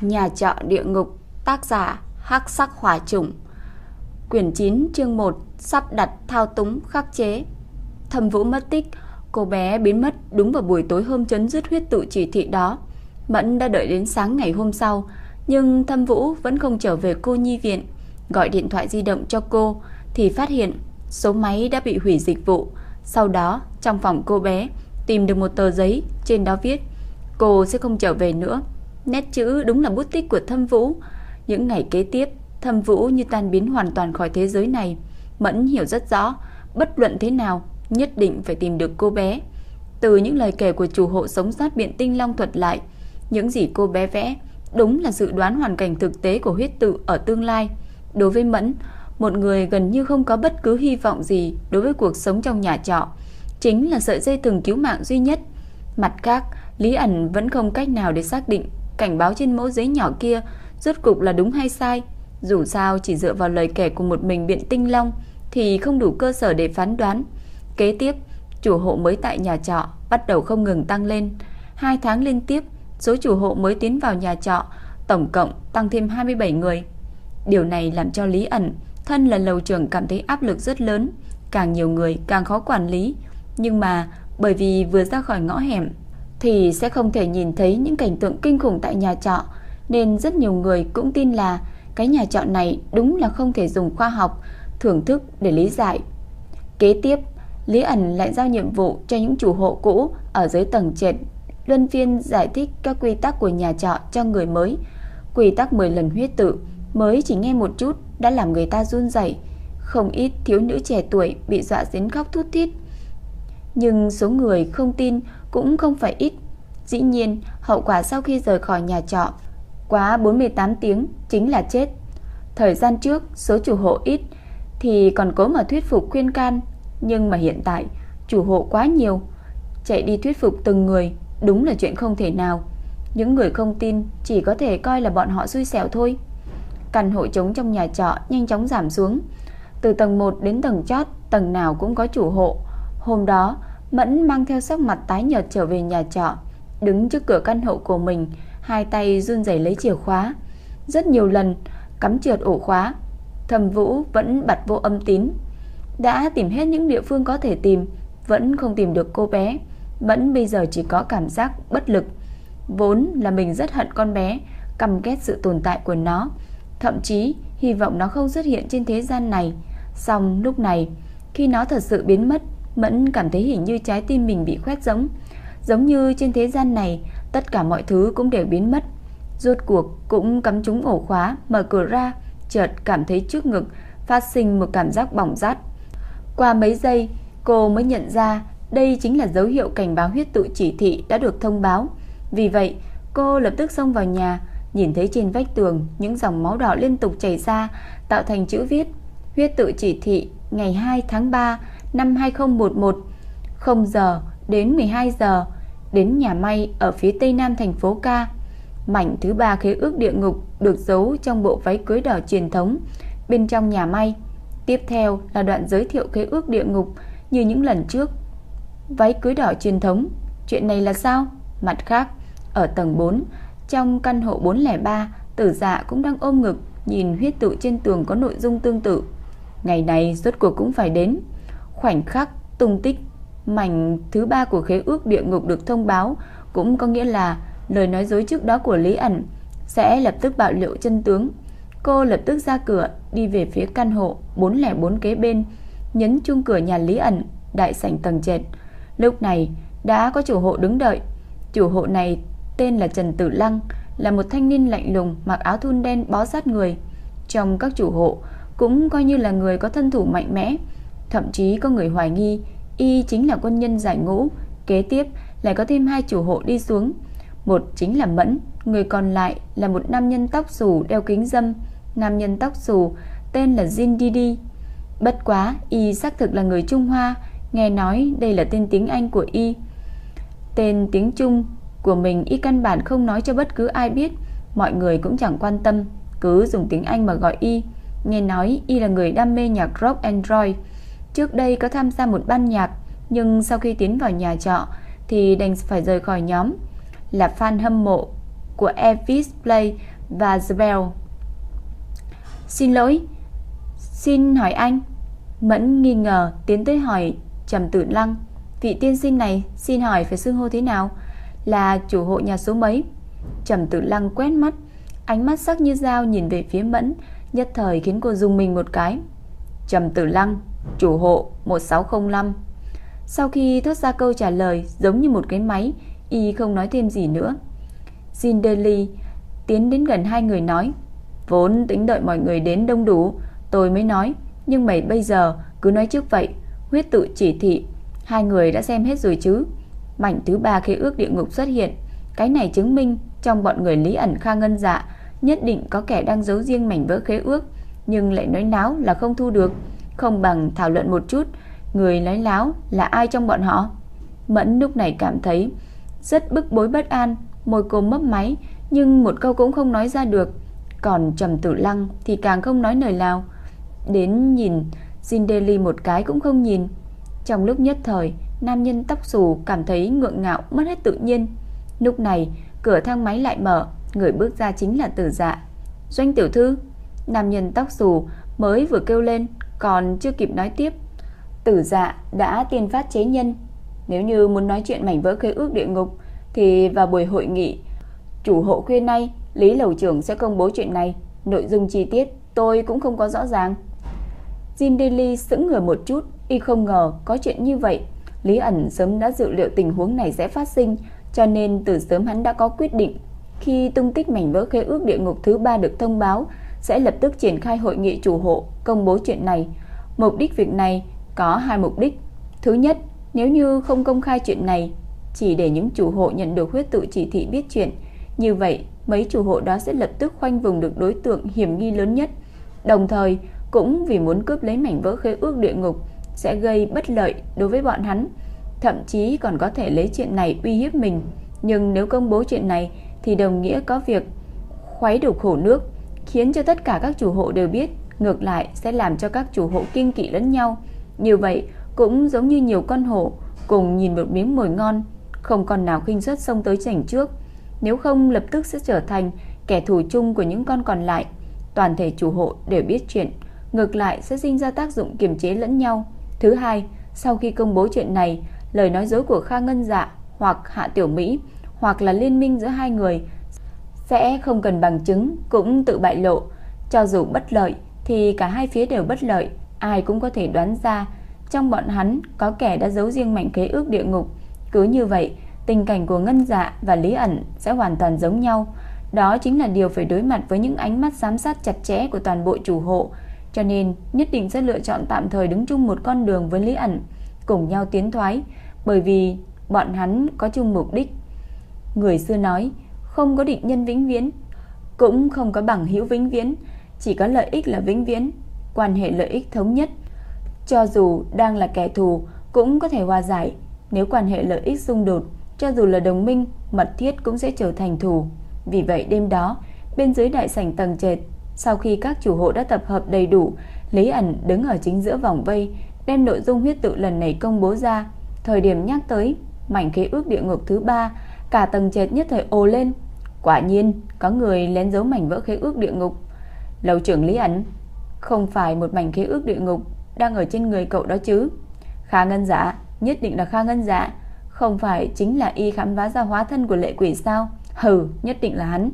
Nhà trọ địa ngục, tác giả Hắc Sắc Hỏa Trùng. Quyển 9 chương 1, sắp đặt thao túng khắc chế. Thẩm Vũ mất tích, cô bé biến mất đúng vào buổi tối hôm chấn dứt huyết tự chỉ thị đó. Mẫn đã đợi đến sáng ngày hôm sau, nhưng Thâm Vũ vẫn không trở về cô nhi viện. Gọi điện thoại di động cho cô thì phát hiện số máy đã bị hủy dịch vụ. Sau đó, trong phòng cô bé tìm được một tờ giấy, trên đó viết cô sẽ không trở về nữa. Nét chữ đúng là bút tích của Thâm Vũ. Những ngày kế tiếp, Thâm Vũ như tan biến hoàn toàn khỏi thế giới này. Mẫn hiểu rất rõ, bất luận thế nào, nhất định phải tìm được cô bé. Từ những lời kể của chủ hộ sống sót biện tinh long thuật lại, những gì cô bé vẽ đúng là dự đoán hoàn cảnh thực tế của huyết tự ở tương lai. Đối với Mẫn, một người gần như không có bất cứ hy vọng gì đối với cuộc sống trong nhà trọ, chính là sợi dây thừng cứu mạng duy nhất. Mặt khác, Lý ẩn vẫn không cách nào để xác định cảnh báo trên mẫu giấy nhỏ kia rốt cục là đúng hay sai. Dù sao chỉ dựa vào lời kể của một mình biện tinh long thì không đủ cơ sở để phán đoán. Kế tiếp, chủ hộ mới tại nhà trọ bắt đầu không ngừng tăng lên. Hai tháng liên tiếp, số chủ hộ mới tiến vào nhà trọ tổng cộng tăng thêm 27 người. Điều này làm cho Lý ẩn, thân là lầu trưởng cảm thấy áp lực rất lớn. Càng nhiều người càng khó quản lý. Nhưng mà bởi vì vừa ra khỏi ngõ hẻm thì sẽ không thể nhìn thấy những cảnh tượng kinh khủng tại nhà trọ, nên rất nhiều người cũng tin là cái nhà trọ này đúng là không thể dùng khoa học, thưởng thức để lý giải. Kế tiếp, Lý ẩn lại giao nhiệm vụ cho những chủ hộ cũ ở dưới tầng trệt, luân phiên giải thích các quy tắc của nhà trọ cho người mới. Quy tắc 10 lần huyết tự mới chỉ nghe một chút đã làm người ta run rẩy, không ít thiếu nữ trẻ tuổi bị dọa đến khóc thút thít. Nhưng số người không tin cũng không phải ít. Dĩ nhiên, hậu quả sau khi rời khỏi nhà trọ quá 48 tiếng chính là chết. Thời gian trước, số chủ hộ ít thì còn cố mà thuyết phục khuyên can, nhưng mà hiện tại chủ hộ quá nhiều, chạy đi thuyết phục từng người đúng là chuyện không thể nào. Những người không tin chỉ có thể coi là bọn họ xui xẻo thôi. Căn hộ trống trong nhà trọ nhanh chóng giảm xuống. Từ tầng 1 đến tầng chót, tầng nào cũng có chủ hộ. Hôm đó, Mẫn mang theo sắc mặt tái nhợt trở về nhà trọ, đứng trước cửa căn hộ của mình, hai tay run rẩy lấy chìa khóa. Rất nhiều lần cắm trượt ổ khóa, Thẩm Vũ vẫn bật vô âm tín. Đã tìm hết những địa phương có thể tìm, vẫn không tìm được cô bé. Mẫn bây giờ chỉ có cảm giác bất lực. Vốn là mình rất hận con bé, căm ghét sự tồn tại của nó, thậm chí hy vọng nó không xuất hiện trên thế gian này. song lúc này, khi nó thật sự biến mất, Mẫn cảm thấy hình như trái tim mình bị khoét giống. Giống như trên thế gian này, Tất cả mọi thứ cũng đều biến mất. Rốt cuộc cũng cắm trúng ổ khóa, Mở cửa ra, Chợt cảm thấy trước ngực Phát sinh một cảm giác bỏng rát. Qua mấy giây, cô mới nhận ra Đây chính là dấu hiệu cảnh báo huyết tụ chỉ thị Đã được thông báo. Vì vậy, cô lập tức xông vào nhà, Nhìn thấy trên vách tường Những dòng máu đỏ liên tục chảy ra, Tạo thành chữ viết, Huyết tự chỉ thị ngày 2 tháng 3 năm 2011 0 giờ đến 12 giờ đến nhà may ở phía tây nam thành phố Ca. Mảnh thứ ba khế ước địa ngục được giấu trong bộ váy cưới đỏ truyền thống bên trong nhà may. Tiếp theo là đoạn giới thiệu khế ước địa ngục như những lần trước. Váy cưới đỏ truyền thống, chuyện này là sao? Mặt khác, ở tầng 4, trong căn hộ 403, tử dạ cũng đang ôm ngực nhìn huyết tự trên tường có nội dung tương tự. Ngày này rốt cuộc cũng phải đến. Khoảnh khắc tung tích mảnh thứ ba của khế ước địa ngục được thông báo cũng có nghĩa là lời nói dối trước đó của Lý ẩn sẽ lập tức bạo lộ chân tướng. Cô lập tức ra cửa đi về phía căn hộ 404 kế bên, nhấn chuông cửa nhà Lý ẩn, đại sảnh tầng trệt. Lúc này đã có chủ hộ đứng đợi. Chủ hộ này tên là Trần Tử Lăng, là một thanh niên lạnh lùng mặc áo thun đen bó sát người. Trong các chủ hộ cũng coi như là người có thân thủ mạnh mẽ, Thậm chí có người hoài nghi, Y chính là quân nhân giải ngũ. Kế tiếp, lại có thêm hai chủ hộ đi xuống. Một chính là Mẫn, Người còn lại là một nam nhân tóc xù đeo kính dâm. Nam nhân tóc xù, Tên là Jin Didi Bất quá, Y xác thực là người Trung Hoa, Nghe nói đây là tên tiếng Anh của Y. Tên tiếng Trung của mình Y căn bản không nói cho bất cứ ai biết, Mọi người cũng chẳng quan tâm, Cứ dùng tiếng Anh mà gọi Y. Nghe nói Y là người đam mê nhạc rock and roll. Trước đây có tham gia một ban nhạc, nhưng sau khi tiến vào nhà trọ thì đành phải rời khỏi nhóm. Là fan hâm mộ của Elvis Play và Zebel. Xin lỗi, xin hỏi anh. Mẫn nghi ngờ tiến tới hỏi Trầm Tử Lăng, vị tiên sinh này xin hỏi phải xưng hô thế nào? Là chủ hộ nhà số mấy? Trầm Tử Lăng quét mắt, ánh mắt sắc như dao nhìn về phía Mẫn, nhất thời khiến cô dùng mình một cái. Trầm Tử Lăng, chủ hộ 1605. Sau khi thốt ra câu trả lời giống như một cái máy, y không nói thêm gì nữa. Jin Daly tiến đến gần hai người nói, vốn tính đợi mọi người đến đông đủ, tôi mới nói, nhưng mày bây giờ cứ nói trước vậy, huyết tự chỉ thị, hai người đã xem hết rồi chứ. Mảnh thứ ba khi ước địa ngục xuất hiện, cái này chứng minh trong bọn người Lý ẩn Kha Ngân Dạ nhất định có kẻ đang giấu riêng mảnh vỡ khế ước, nhưng lại nói náo là không thu được, không bằng thảo luận một chút, người lái láo là ai trong bọn họ. Mẫn lúc này cảm thấy rất bức bối bất an, môi cô mấp máy, nhưng một câu cũng không nói ra được. Còn Trầm Tử Lăng thì càng không nói lời nào. Đến nhìn Jindeli một cái cũng không nhìn. Trong lúc nhất thời, nam nhân tóc xù cảm thấy ngượng ngạo mất hết tự nhiên. Lúc này, cửa thang máy lại mở, người bước ra chính là Tử Dạ. "Doanh tiểu thư." Nam nhân tóc xù mới vừa kêu lên, còn chưa kịp nói tiếp, Tử Dạ đã tiên phát chế nhân, nếu như muốn nói chuyện mảnh vỡ khế ước địa ngục thì vào buổi hội nghị chủ hộ khuya nay, Lý lầu trưởng sẽ công bố chuyện này, nội dung chi tiết tôi cũng không có rõ ràng. Jin Daly sững người một chút, y không ngờ có chuyện như vậy. Lý ẩn sớm đã dự liệu tình huống này sẽ phát sinh, cho nên từ sớm hắn đã có quyết định. Khi tung tích mảnh vỡ khế ước địa ngục thứ ba được thông báo, sẽ lập tức triển khai hội nghị chủ hộ, công bố chuyện này. Mục đích việc này có hai mục đích. Thứ nhất, nếu như không công khai chuyện này, chỉ để những chủ hộ nhận được huyết tự chỉ thị biết chuyện, như vậy mấy chủ hộ đó sẽ lập tức khoanh vùng được đối tượng hiểm nghi lớn nhất. Đồng thời, cũng vì muốn cướp lấy mảnh vỡ khế ước địa ngục sẽ gây bất lợi đối với bọn hắn, thậm chí còn có thể lấy chuyện này uy hiếp mình. Nhưng nếu công bố chuyện này thì đồng nghĩa có việc khuấy đục khổ nước, khiến cho tất cả các chủ hộ đều biết, ngược lại sẽ làm cho các chủ hộ kinh kỵ lẫn nhau. Như vậy cũng giống như nhiều con hổ cùng nhìn một miếng mồi ngon, không con nào khinh suất xông tới chảnh trước, nếu không lập tức sẽ trở thành kẻ thù chung của những con còn lại. Toàn thể chủ hộ đều biết chuyện, ngược lại sẽ sinh ra tác dụng kiềm chế lẫn nhau. Thứ hai, sau khi công bố chuyện này, lời nói dối của Kha Ngân Dạ hoặc Hạ Tiểu Mỹ hoặc là liên minh giữa hai người sẽ không cần bằng chứng cũng tự bại lộ, cho dù bất lợi thì cả hai phía đều bất lợi, ai cũng có thể đoán ra trong bọn hắn có kẻ đã giấu riêng mảnh kế ước địa ngục. Cứ như vậy, tình cảnh của Ngân Dạ và Lý ẩn sẽ hoàn toàn giống nhau. Đó chính là điều phải đối mặt với những ánh mắt giám sát chặt chẽ của toàn bộ chủ hộ, cho nên nhất định sẽ lựa chọn tạm thời đứng chung một con đường với Lý ẩn, cùng nhau tiến thoái, bởi vì bọn hắn có chung mục đích. Người xưa nói, không có định nhân vĩnh viễn, cũng không có bằng hữu vĩnh viễn, chỉ có lợi ích là vĩnh viễn, quan hệ lợi ích thống nhất. Cho dù đang là kẻ thù cũng có thể hòa giải, nếu quan hệ lợi ích xung đột, cho dù là đồng minh, mật thiết cũng sẽ trở thành thù. Vì vậy đêm đó, bên dưới đại sảnh tầng trệt, sau khi các chủ hộ đã tập hợp đầy đủ, Lý ẩn đứng ở chính giữa vòng vây, đem nội dung huyết tự lần này công bố ra. Thời điểm nhắc tới mảnh khế ước địa ngục thứ ba, cả tầng trệt nhất thời ồ lên. Quả nhiên, có người lén giấu mảnh vỡ khế ước địa ngục. Lầu trưởng Lý Ấn, không phải một mảnh khế ước địa ngục đang ở trên người cậu đó chứ? Kha Ngân Dạ, nhất định là Kha Ngân Dạ, không phải chính là y khám phá ra hóa thân của lệ quỷ sao? Hừ, nhất định là hắn.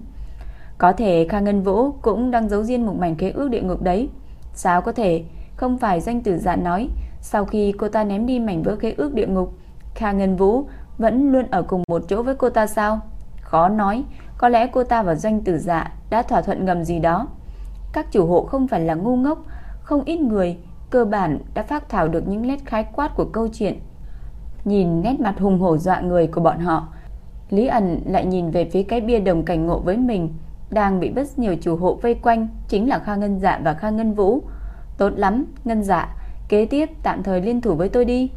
Có thể Kha Ngân Vũ cũng đang giấu riêng một mảnh khế ước địa ngục đấy. Sao có thể? Không phải doanh tử dạ nói, sau khi cô ta ném đi mảnh vỡ khế ước địa ngục, Kha Ngân Vũ vẫn luôn ở cùng một chỗ với cô ta sao? Khó nói, có lẽ cô ta và doanh tử dạ đã thỏa thuận ngầm gì đó. Các chủ hộ không phải là ngu ngốc, không ít người cơ bản đã phát thảo được những nét khái quát của câu chuyện. Nhìn nét mặt hùng hổ dọa người của bọn họ, Lý ẩn lại nhìn về phía cái bia đồng cảnh ngộ với mình, đang bị rất nhiều chủ hộ vây quanh, chính là Kha Ngân Dạ và Kha Ngân Vũ. Tốt lắm, Ngân Dạ, kế tiếp tạm thời liên thủ với tôi đi.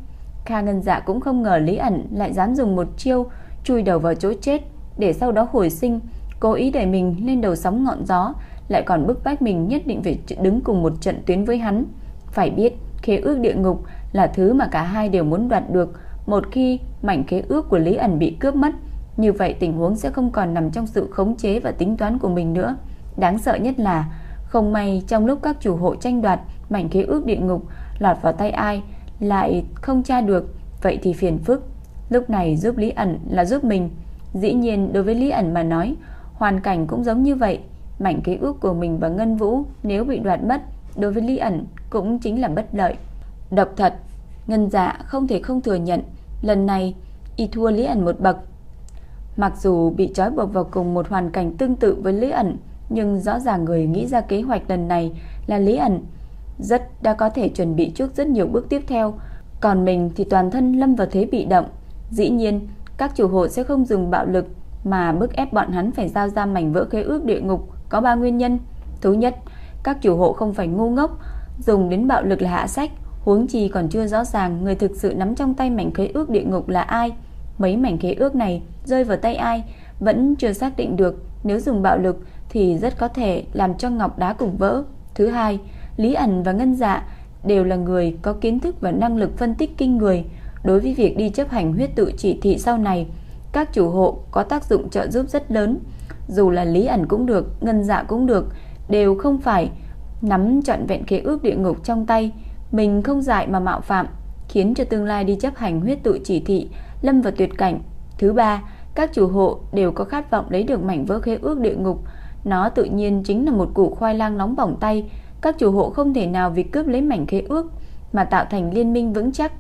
Kha Ngân Dạ cũng không ngờ Lý ẩn lại dám dùng một chiêu chui đầu vào chỗ chết để sau đó hồi sinh, cố ý đẩy mình lên đầu sóng ngọn gió, lại còn bức bách mình nhất định phải đứng cùng một trận tuyến với hắn. Phải biết, khế ước địa ngục là thứ mà cả hai đều muốn đoạt được, một khi mảnh khế ước của Lý ẩn bị cướp mất, Như vậy tình huống sẽ không còn nằm trong sự khống chế và tính toán của mình nữa. Đáng sợ nhất là không may trong lúc các chủ hộ tranh đoạt mảnh khế ước địa ngục lọt vào tay ai lại không tra được, vậy thì phiền phức. Lúc này giúp Lý ẩn là giúp mình. Dĩ nhiên đối với Lý ẩn mà nói, hoàn cảnh cũng giống như vậy. Mảnh ký ước của mình và Ngân Vũ nếu bị đoạt mất, đối với Lý ẩn cũng chính là bất lợi. Độc thật, Ngân Dạ không thể không thừa nhận, lần này y thua Lý ẩn một bậc. Mặc dù bị trói buộc vào cùng một hoàn cảnh tương tự với Lý ẩn, nhưng rõ ràng người nghĩ ra kế hoạch lần này là Lý ẩn, rất đã có thể chuẩn bị trước rất nhiều bước tiếp theo, còn mình thì toàn thân lâm vào thế bị động. Dĩ nhiên, các chủ hộ sẽ không dùng bạo lực mà bức ép bọn hắn phải giao ra mảnh vỡ khế ước địa ngục có ba nguyên nhân. Thứ nhất, các chủ hộ không phải ngu ngốc, dùng đến bạo lực là hạ sách, huống chi còn chưa rõ ràng người thực sự nắm trong tay mảnh khế ước địa ngục là ai. Mấy mảnh khế ước này rơi vào tay ai vẫn chưa xác định được, nếu dùng bạo lực thì rất có thể làm cho ngọc đá cùng vỡ. Thứ hai, Lý ẩn và Ngân Dạ đều là người có kiến thức và năng lực phân tích kinh người. Đối với việc đi chấp hành huyết tự chỉ thị sau này, các chủ hộ có tác dụng trợ giúp rất lớn. Dù là Lý ẩn cũng được, Ngân Dạ cũng được, đều không phải nắm trọn vẹn kế ước địa ngục trong tay, mình không dại mà mạo phạm, khiến cho tương lai đi chấp hành huyết tự chỉ thị lâm vào tuyệt cảnh. Thứ ba, các chủ hộ đều có khát vọng lấy được mảnh vỡ khế ước địa ngục, nó tự nhiên chính là một củ khoai lang nóng bỏng tay, các chủ hộ không thể nào vì cướp lấy mảnh khế ước mà tạo thành liên minh vững chắc.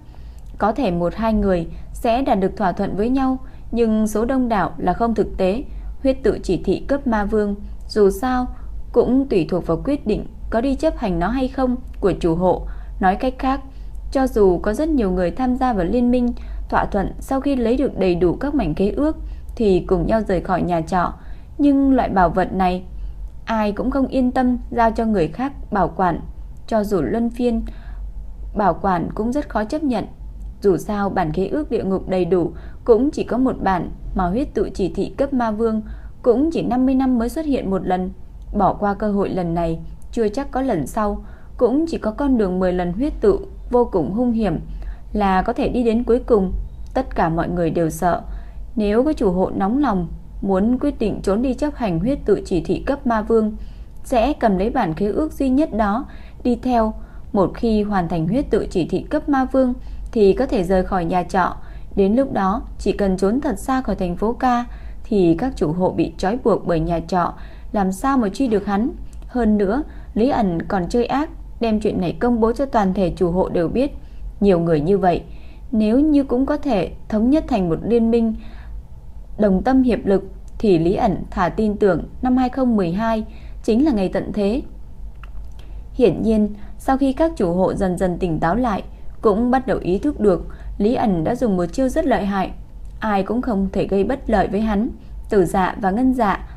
Có thể một hai người sẽ đạt được thỏa thuận với nhau, nhưng số đông đảo là không thực tế. Huyết tự chỉ thị cấp ma vương, dù sao cũng tùy thuộc vào quyết định có đi chấp hành nó hay không của chủ hộ. Nói cách khác, cho dù có rất nhiều người tham gia vào liên minh, thỏa thuận sau khi lấy được đầy đủ các mảnh khế ước thì cùng nhau rời khỏi nhà trọ, nhưng loại bảo vật này ai cũng không yên tâm giao cho người khác bảo quản, cho dù luân phiên bảo quản cũng rất khó chấp nhận. Dù sao bản khế ước địa ngục đầy đủ cũng chỉ có một bản, mà huyết tự chỉ thị cấp ma vương cũng chỉ 50 năm mới xuất hiện một lần. Bỏ qua cơ hội lần này, chưa chắc có lần sau, cũng chỉ có con đường 10 lần huyết tự vô cùng hung hiểm là có thể đi đến cuối cùng. Tất cả mọi người đều sợ, nếu có chủ hộ nóng lòng muốn quyết định trốn đi chấp hành huyết tự chỉ thị cấp ma vương, sẽ cầm lấy bản khế ước duy nhất đó đi theo. Một khi hoàn thành huyết tự chỉ thị cấp ma vương thì có thể rời khỏi nhà trọ. Đến lúc đó, chỉ cần trốn thật xa khỏi thành phố ca thì các chủ hộ bị trói buộc bởi nhà trọ, làm sao mà truy được hắn. Hơn nữa, Lý ẩn còn chơi ác, đem chuyện này công bố cho toàn thể chủ hộ đều biết. Nhiều người như vậy, nếu như cũng có thể thống nhất thành một liên minh đồng tâm hiệp lực thì Lý ẩn thả tin tưởng năm 2012 chính là ngày tận thế. Hiển nhiên, sau khi các chủ hộ dần dần tỉnh táo lại, cũng bắt đầu ý thức được Lý ẩn đã dùng một chiêu rất lợi hại, ai cũng không thể gây bất lợi với hắn. Tử dạ và ngân dạ,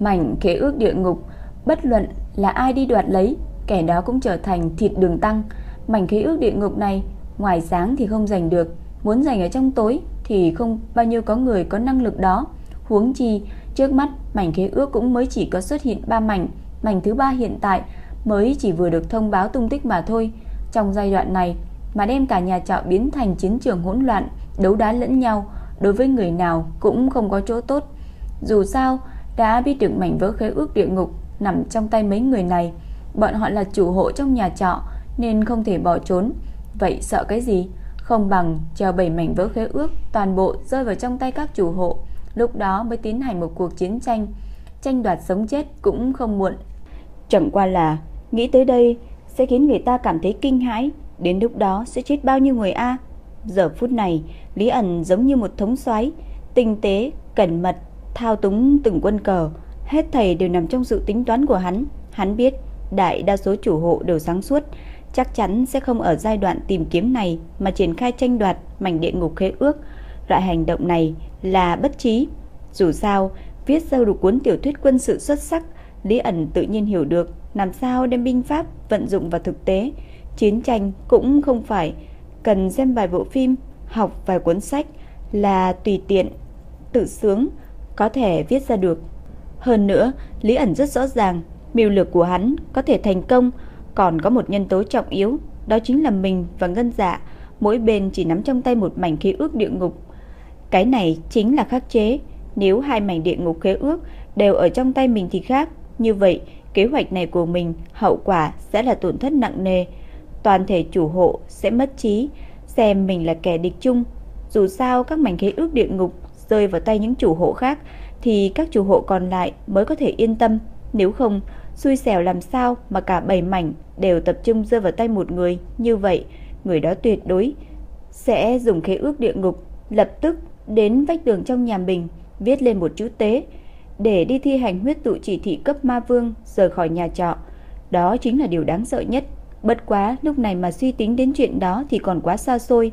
mảnh kế ước địa ngục, bất luận là ai đi đoạt lấy, kẻ đó cũng trở thành thịt đường tăng. Mảnh kế ước địa ngục này, ngoài sáng thì không giành được, muốn giành ở trong tối thì không bao nhiêu có người có năng lực đó. Huống chi, trước mắt mảnh kế ước cũng mới chỉ có xuất hiện 3 mảnh, mảnh thứ ba hiện tại mới chỉ vừa được thông báo tung tích mà thôi. Trong giai đoạn này mà đem cả nhà trọ biến thành chiến trường hỗn loạn, đấu đá lẫn nhau, đối với người nào cũng không có chỗ tốt. Dù sao, đã biết được mảnh vỡ khế ước địa ngục nằm trong tay mấy người này, bọn họ là chủ hộ trong nhà trọ nên không thể bỏ trốn. Vậy sợ cái gì? Không bằng treo bảy mảnh vỡ khế ước toàn bộ rơi vào trong tay các chủ hộ, lúc đó mới tiến hành một cuộc chiến tranh, tranh đoạt sống chết cũng không muộn. Chẳng qua là nghĩ tới đây sẽ khiến người ta cảm thấy kinh hãi, đến lúc đó sẽ chết bao nhiêu người a? Giờ phút này, Lý ẩn giống như một thống soái, tinh tế, cẩn mật, thao túng từng quân cờ, hết thầy đều nằm trong sự tính toán của hắn. Hắn biết, đại đa số chủ hộ đều sáng suốt, chắc chắn sẽ không ở giai đoạn tìm kiếm này mà triển khai tranh đoạt mảnh địa ngục khế ước. Loại hành động này là bất trí. Dù sao, viết sâu được cuốn tiểu thuyết quân sự xuất sắc, Lý ẩn tự nhiên hiểu được làm sao đem binh pháp vận dụng vào thực tế. Chiến tranh cũng không phải cần xem vài bộ phim, học vài cuốn sách là tùy tiện, tự sướng, có thể viết ra được. Hơn nữa, Lý ẩn rất rõ ràng, mưu lược của hắn có thể thành công, còn có một nhân tố trọng yếu, đó chính là mình và Ngân Dạ, mỗi bên chỉ nắm trong tay một mảnh khí ước địa ngục. Cái này chính là khắc chế, Nếu hai mảnh địa ngục khế ước đều ở trong tay mình thì khác, như vậy kế hoạch này của mình hậu quả sẽ là tổn thất nặng nề. Toàn thể chủ hộ sẽ mất trí, xem mình là kẻ địch chung. Dù sao các mảnh khế ước địa ngục rơi vào tay những chủ hộ khác thì các chủ hộ còn lại mới có thể yên tâm. Nếu không, xui xẻo làm sao mà cả bảy mảnh đều tập trung rơi vào tay một người. Như vậy, người đó tuyệt đối sẽ dùng khế ước địa ngục lập tức đến vách tường trong nhà mình viết lên một chữ tế để đi thi hành huyết tụ chỉ thị cấp ma vương rời khỏi nhà trọ. Đó chính là điều đáng sợ nhất. Bất quá lúc này mà suy tính đến chuyện đó thì còn quá xa xôi.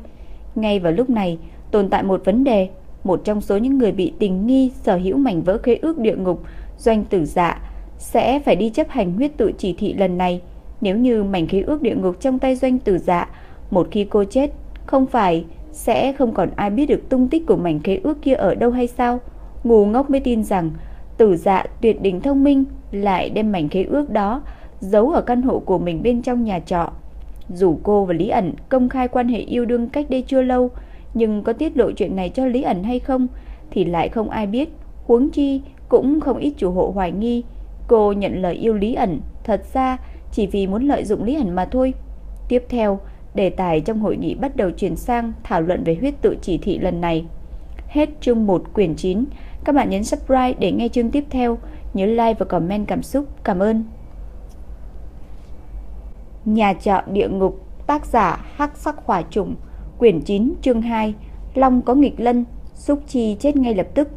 Ngay vào lúc này tồn tại một vấn đề, một trong số những người bị tình nghi sở hữu mảnh vỡ khế ước địa ngục, doanh tử dạ sẽ phải đi chấp hành huyết tự chỉ thị lần này. Nếu như mảnh khế ước địa ngục trong tay doanh tử dạ, một khi cô chết, không phải sẽ không còn ai biết được tung tích của mảnh khế ước kia ở đâu hay sao? Ngu ngốc mới tin rằng tử dạ tuyệt đỉnh thông minh lại đem mảnh khế ước đó giấu ở căn hộ của mình bên trong nhà trọ. Dù cô và Lý ẩn công khai quan hệ yêu đương cách đây chưa lâu, nhưng có tiết lộ chuyện này cho Lý ẩn hay không thì lại không ai biết. Huống chi cũng không ít chủ hộ hoài nghi cô nhận lời yêu Lý ẩn, thật ra chỉ vì muốn lợi dụng Lý ẩn mà thôi. Tiếp theo, đề tài trong hội nghị bắt đầu chuyển sang thảo luận về huyết tự chỉ thị lần này. Hết chương 1 quyển 9. Các bạn nhấn subscribe để nghe chương tiếp theo. Nhớ like và comment cảm xúc. Cảm ơn. Nhà trọ địa ngục, tác giả Hắc Sắc Hỏa Trùng, quyển 9, chương 2. Long có nghịch lân, Xúc Chi chết ngay lập tức.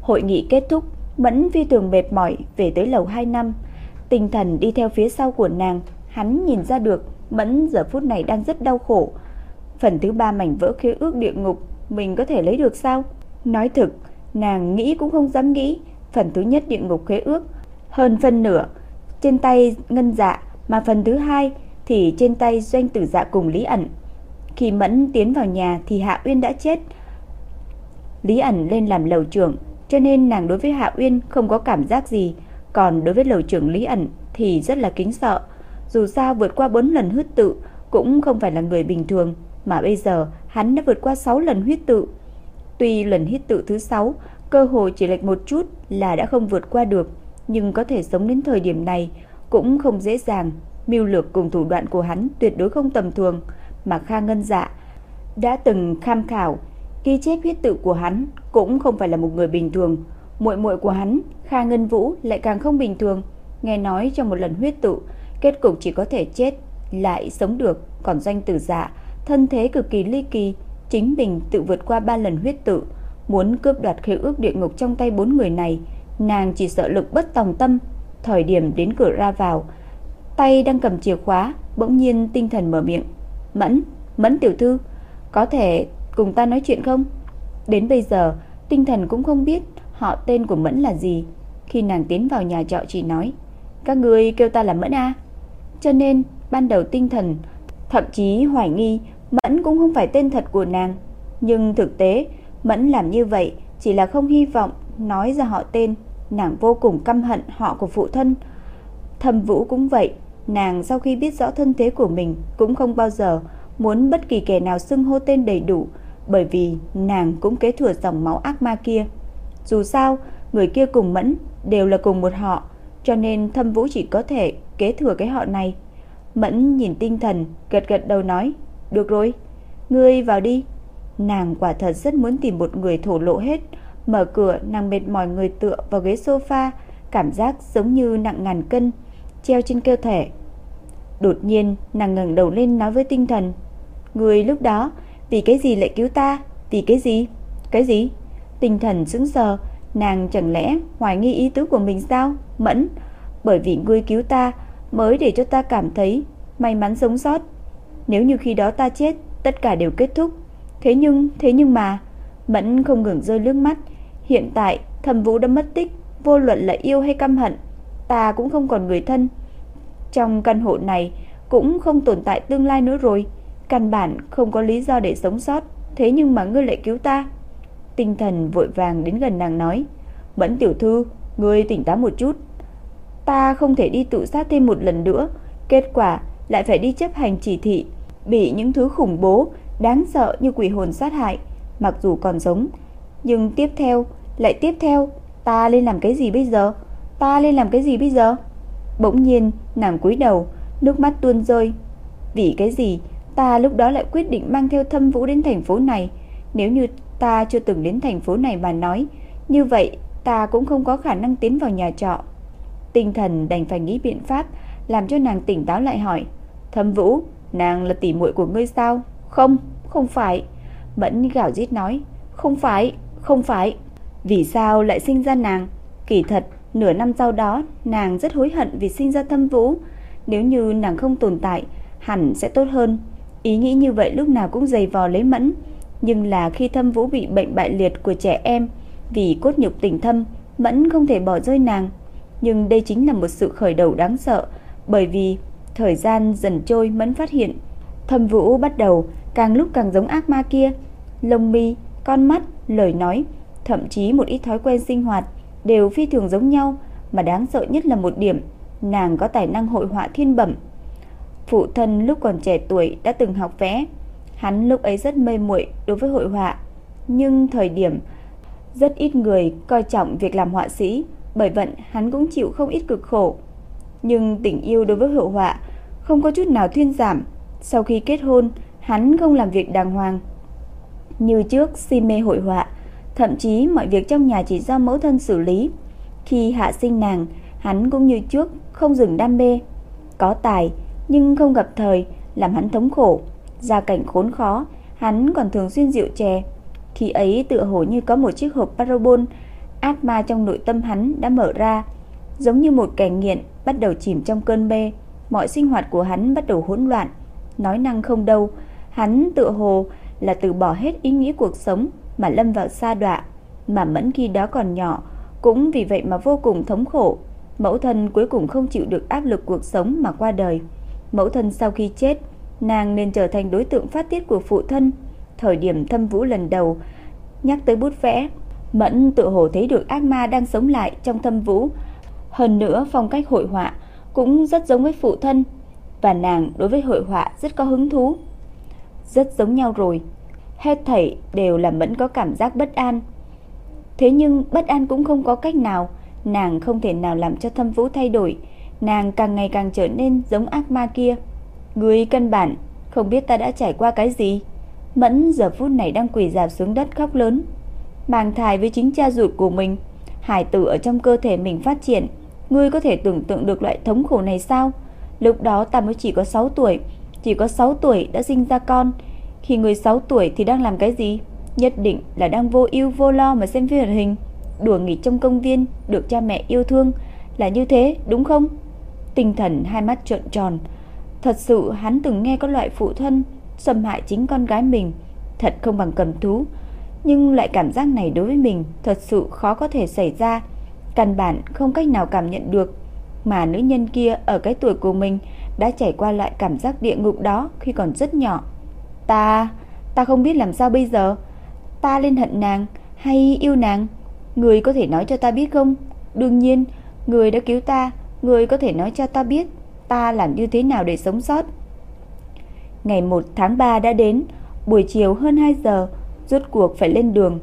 Hội nghị kết thúc, Mẫn phi tường mệt mỏi về tới lầu 2 năm. Tinh thần đi theo phía sau của nàng, hắn nhìn ra được Mẫn giờ phút này đang rất đau khổ. Phần thứ ba mảnh vỡ khế ước địa ngục mình có thể lấy được sao? Nói thực, nàng nghĩ cũng không dám nghĩ. Phần thứ nhất địa ngục khế ước hơn phân nửa trên tay ngân dạ, mà phần thứ hai thì trên tay doanh tử dạ cùng Lý ẩn. Khi Mẫn tiến vào nhà thì Hạ Uyên đã chết. Lý ẩn lên làm lầu trưởng, cho nên nàng đối với Hạ Uyên không có cảm giác gì, còn đối với lầu trưởng Lý ẩn thì rất là kính sợ. Dù sao vượt qua 4 lần huyết tự cũng không phải là người bình thường, mà bây giờ hắn đã vượt qua 6 lần huyết tự. Tuy lần huyết tự thứ 6 cơ hội chỉ lệch một chút là đã không vượt qua được, nhưng có thể sống đến thời điểm này cũng không dễ dàng. Mưu lược cùng thủ đoạn của hắn tuyệt đối không tầm thường, mà Kha Ngân Dạ đã từng tham khảo ghi chép huyết tự của hắn cũng không phải là một người bình thường. Muội muội của hắn, Kha Ngân Vũ lại càng không bình thường. Nghe nói trong một lần huyết tự, kết cục chỉ có thể chết lại sống được, còn danh tử dạ thân thế cực kỳ ly kỳ, chính mình tự vượt qua ba lần huyết tự, muốn cướp đoạt khế ước địa ngục trong tay bốn người này, nàng chỉ sợ lực bất tòng tâm. Thời điểm đến cửa ra vào, tay đang cầm chìa khóa, bỗng nhiên tinh thần mở miệng, "Mẫn, Mẫn tiểu thư, có thể cùng ta nói chuyện không?" Đến bây giờ, tinh thần cũng không biết họ tên của Mẫn là gì. Khi nàng tiến vào nhà trọ chỉ nói, "Các ngươi kêu ta là Mẫn a?" Cho nên, ban đầu tinh thần thậm chí hoài nghi Mẫn cũng không phải tên thật của nàng, nhưng thực tế Mẫn làm như vậy chỉ là không hy vọng nói ra họ tên, nàng vô cùng căm hận họ của phụ thân. Thẩm Vũ cũng vậy, nàng sau khi biết rõ thân thế của mình cũng không bao giờ muốn bất kỳ kẻ nào xưng hô tên đầy đủ, bởi vì nàng cũng kế thừa dòng máu ác ma kia. Dù sao, người kia cùng Mẫn đều là cùng một họ, cho nên Thâm Vũ chỉ có thể kế thừa cái họ này. Mẫn nhìn tinh thần, gật gật đầu nói, được rồi, ngươi vào đi. Nàng quả thật rất muốn tìm một người thổ lộ hết. Mở cửa, nàng mệt mỏi người tựa vào ghế sofa, cảm giác giống như nặng ngàn cân, treo trên cơ thể. Đột nhiên, nàng ngẩng đầu lên nói với tinh thần. Người lúc đó, vì cái gì lại cứu ta? Vì cái gì? Cái gì? Tinh thần sững sờ, nàng chẳng lẽ hoài nghi ý tứ của mình sao? Mẫn, bởi vì ngươi cứu ta mới để cho ta cảm thấy may mắn sống sót. Nếu như khi đó ta chết, tất cả đều kết thúc. Thế nhưng, thế nhưng mà, Mẫn không ngừng rơi nước mắt. Hiện tại, thầm vũ đã mất tích, vô luận là yêu hay căm hận, ta cũng không còn người thân. Trong căn hộ này, cũng không tồn tại tương lai nữa rồi. Căn bản không có lý do để sống sót, thế nhưng mà ngươi lại cứu ta. Tinh thần vội vàng đến gần nàng nói, Mẫn tiểu thư, ngươi tỉnh táo một chút. Ta không thể đi tự sát thêm một lần nữa, kết quả lại phải đi chấp hành chỉ thị bị những thứ khủng bố, đáng sợ như quỷ hồn sát hại, mặc dù còn sống, nhưng tiếp theo, lại tiếp theo, ta lên làm cái gì bây giờ? Ta lên làm cái gì bây giờ? Bỗng nhiên, nàng cúi đầu, nước mắt tuôn rơi. Vì cái gì, ta lúc đó lại quyết định mang theo Thâm Vũ đến thành phố này? Nếu như ta chưa từng đến thành phố này mà nói, như vậy ta cũng không có khả năng tiến vào nhà trọ. Tinh thần đành phải nghĩ biện pháp, làm cho nàng tỉnh táo lại hỏi: "Thâm Vũ, nàng là tỷ muội của ngươi sao?" "Không, không phải." Mẫn gào rít nói: "Không phải, không phải." Vì sao lại sinh ra nàng? Kỳ thật, nửa năm sau đó, nàng rất hối hận vì sinh ra Thâm Vũ. Nếu như nàng không tồn tại, hẳn sẽ tốt hơn. Ý nghĩ như vậy lúc nào cũng dày vò lấy Mẫn. Nhưng là khi Thâm Vũ bị bệnh bại liệt của trẻ em, vì cốt nhục tình thâm, Mẫn không thể bỏ rơi nàng. Nhưng đây chính là một sự khởi đầu đáng sợ, bởi vì thời gian dần trôi Mẫn phát hiện, Thâm Vũ bắt đầu càng lúc càng giống ác ma kia. Lông mi, con mắt, lời nói, thậm chí một ít thói quen sinh hoạt đều phi thường giống nhau, mà đáng sợ nhất là một điểm, nàng có tài năng hội họa thiên bẩm. Phụ thân lúc còn trẻ tuổi đã từng học vẽ, hắn lúc ấy rất mê muội đối với hội họa, nhưng thời điểm rất ít người coi trọng việc làm họa sĩ, bởi vậy hắn cũng chịu không ít cực khổ. Nhưng tình yêu đối với hội họa không có chút nào thuyên giảm. Sau khi kết hôn, hắn không làm việc đàng hoàng. Như trước si mê hội họa, thậm chí mọi việc trong nhà chỉ do mẫu thân xử lý. Khi hạ sinh nàng, hắn cũng như trước không dừng đam mê. Có tài nhưng không gặp thời, làm hắn thống khổ. Gia cảnh khốn khó, hắn còn thường xuyên rượu chè. Khi ấy tựa hồ như có một chiếc hộp parabol, ác ma trong nội tâm hắn đã mở ra, giống như một kẻ nghiện bắt đầu chìm trong cơn mê, mọi sinh hoạt của hắn bắt đầu hỗn loạn, nói năng không đâu, hắn tựa hồ là từ bỏ hết ý nghĩa cuộc sống mà lâm vào sa đọa, mà Mẫn khi đó còn nhỏ, cũng vì vậy mà vô cùng thống khổ. Mẫu thân cuối cùng không chịu được áp lực cuộc sống mà qua đời. Mẫu thân sau khi chết, nàng nên trở thành đối tượng phát tiết của phụ thân. Thời điểm Thâm Vũ lần đầu nhắc tới bút vẽ, Mẫn tự hồ thấy được ác ma đang sống lại trong Thâm Vũ. Hơn nữa phong cách hội họa cũng rất giống với phụ thân và nàng đối với hội họa rất có hứng thú. Rất giống nhau rồi. Hết thảy đều làm Mẫn có cảm giác bất an. Thế nhưng bất an cũng không có cách nào, nàng không thể nào làm cho Thâm Vũ thay đổi, nàng càng ngày càng trở nên giống ác ma kia. Người căn bản không biết ta đã trải qua cái gì. Mẫn giờ phút này đang quỳ dạp xuống đất khóc lớn, mang thai với chính cha ruột của mình, hải tử ở trong cơ thể mình phát triển, ngươi có thể tưởng tượng được loại thống khổ này sao? Lúc đó ta mới chỉ có 6 tuổi, chỉ có 6 tuổi đã sinh ra con, khi người 6 tuổi thì đang làm cái gì? Nhất định là đang vô ưu vô lo mà xem phim hoạt hình, đùa nghịch trong công viên, được cha mẹ yêu thương, là như thế, đúng không? Tinh thần hai mắt trợn tròn. Thật sự hắn từng nghe có loại phụ thân xâm hại chính con gái mình, thật không bằng cầm thú. Nhưng loại cảm giác này đối với mình thật sự khó có thể xảy ra, căn bản không cách nào cảm nhận được. Mà nữ nhân kia ở cái tuổi của mình đã trải qua loại cảm giác địa ngục đó khi còn rất nhỏ. Ta, ta không biết làm sao bây giờ. Ta lên hận nàng hay yêu nàng? Người có thể nói cho ta biết không? Đương nhiên, người đã cứu ta, người có thể nói cho ta biết ta làm như thế nào để sống sót. Ngày 1 tháng 3 đã đến, buổi chiều hơn 2 giờ, rốt cuộc phải lên đường.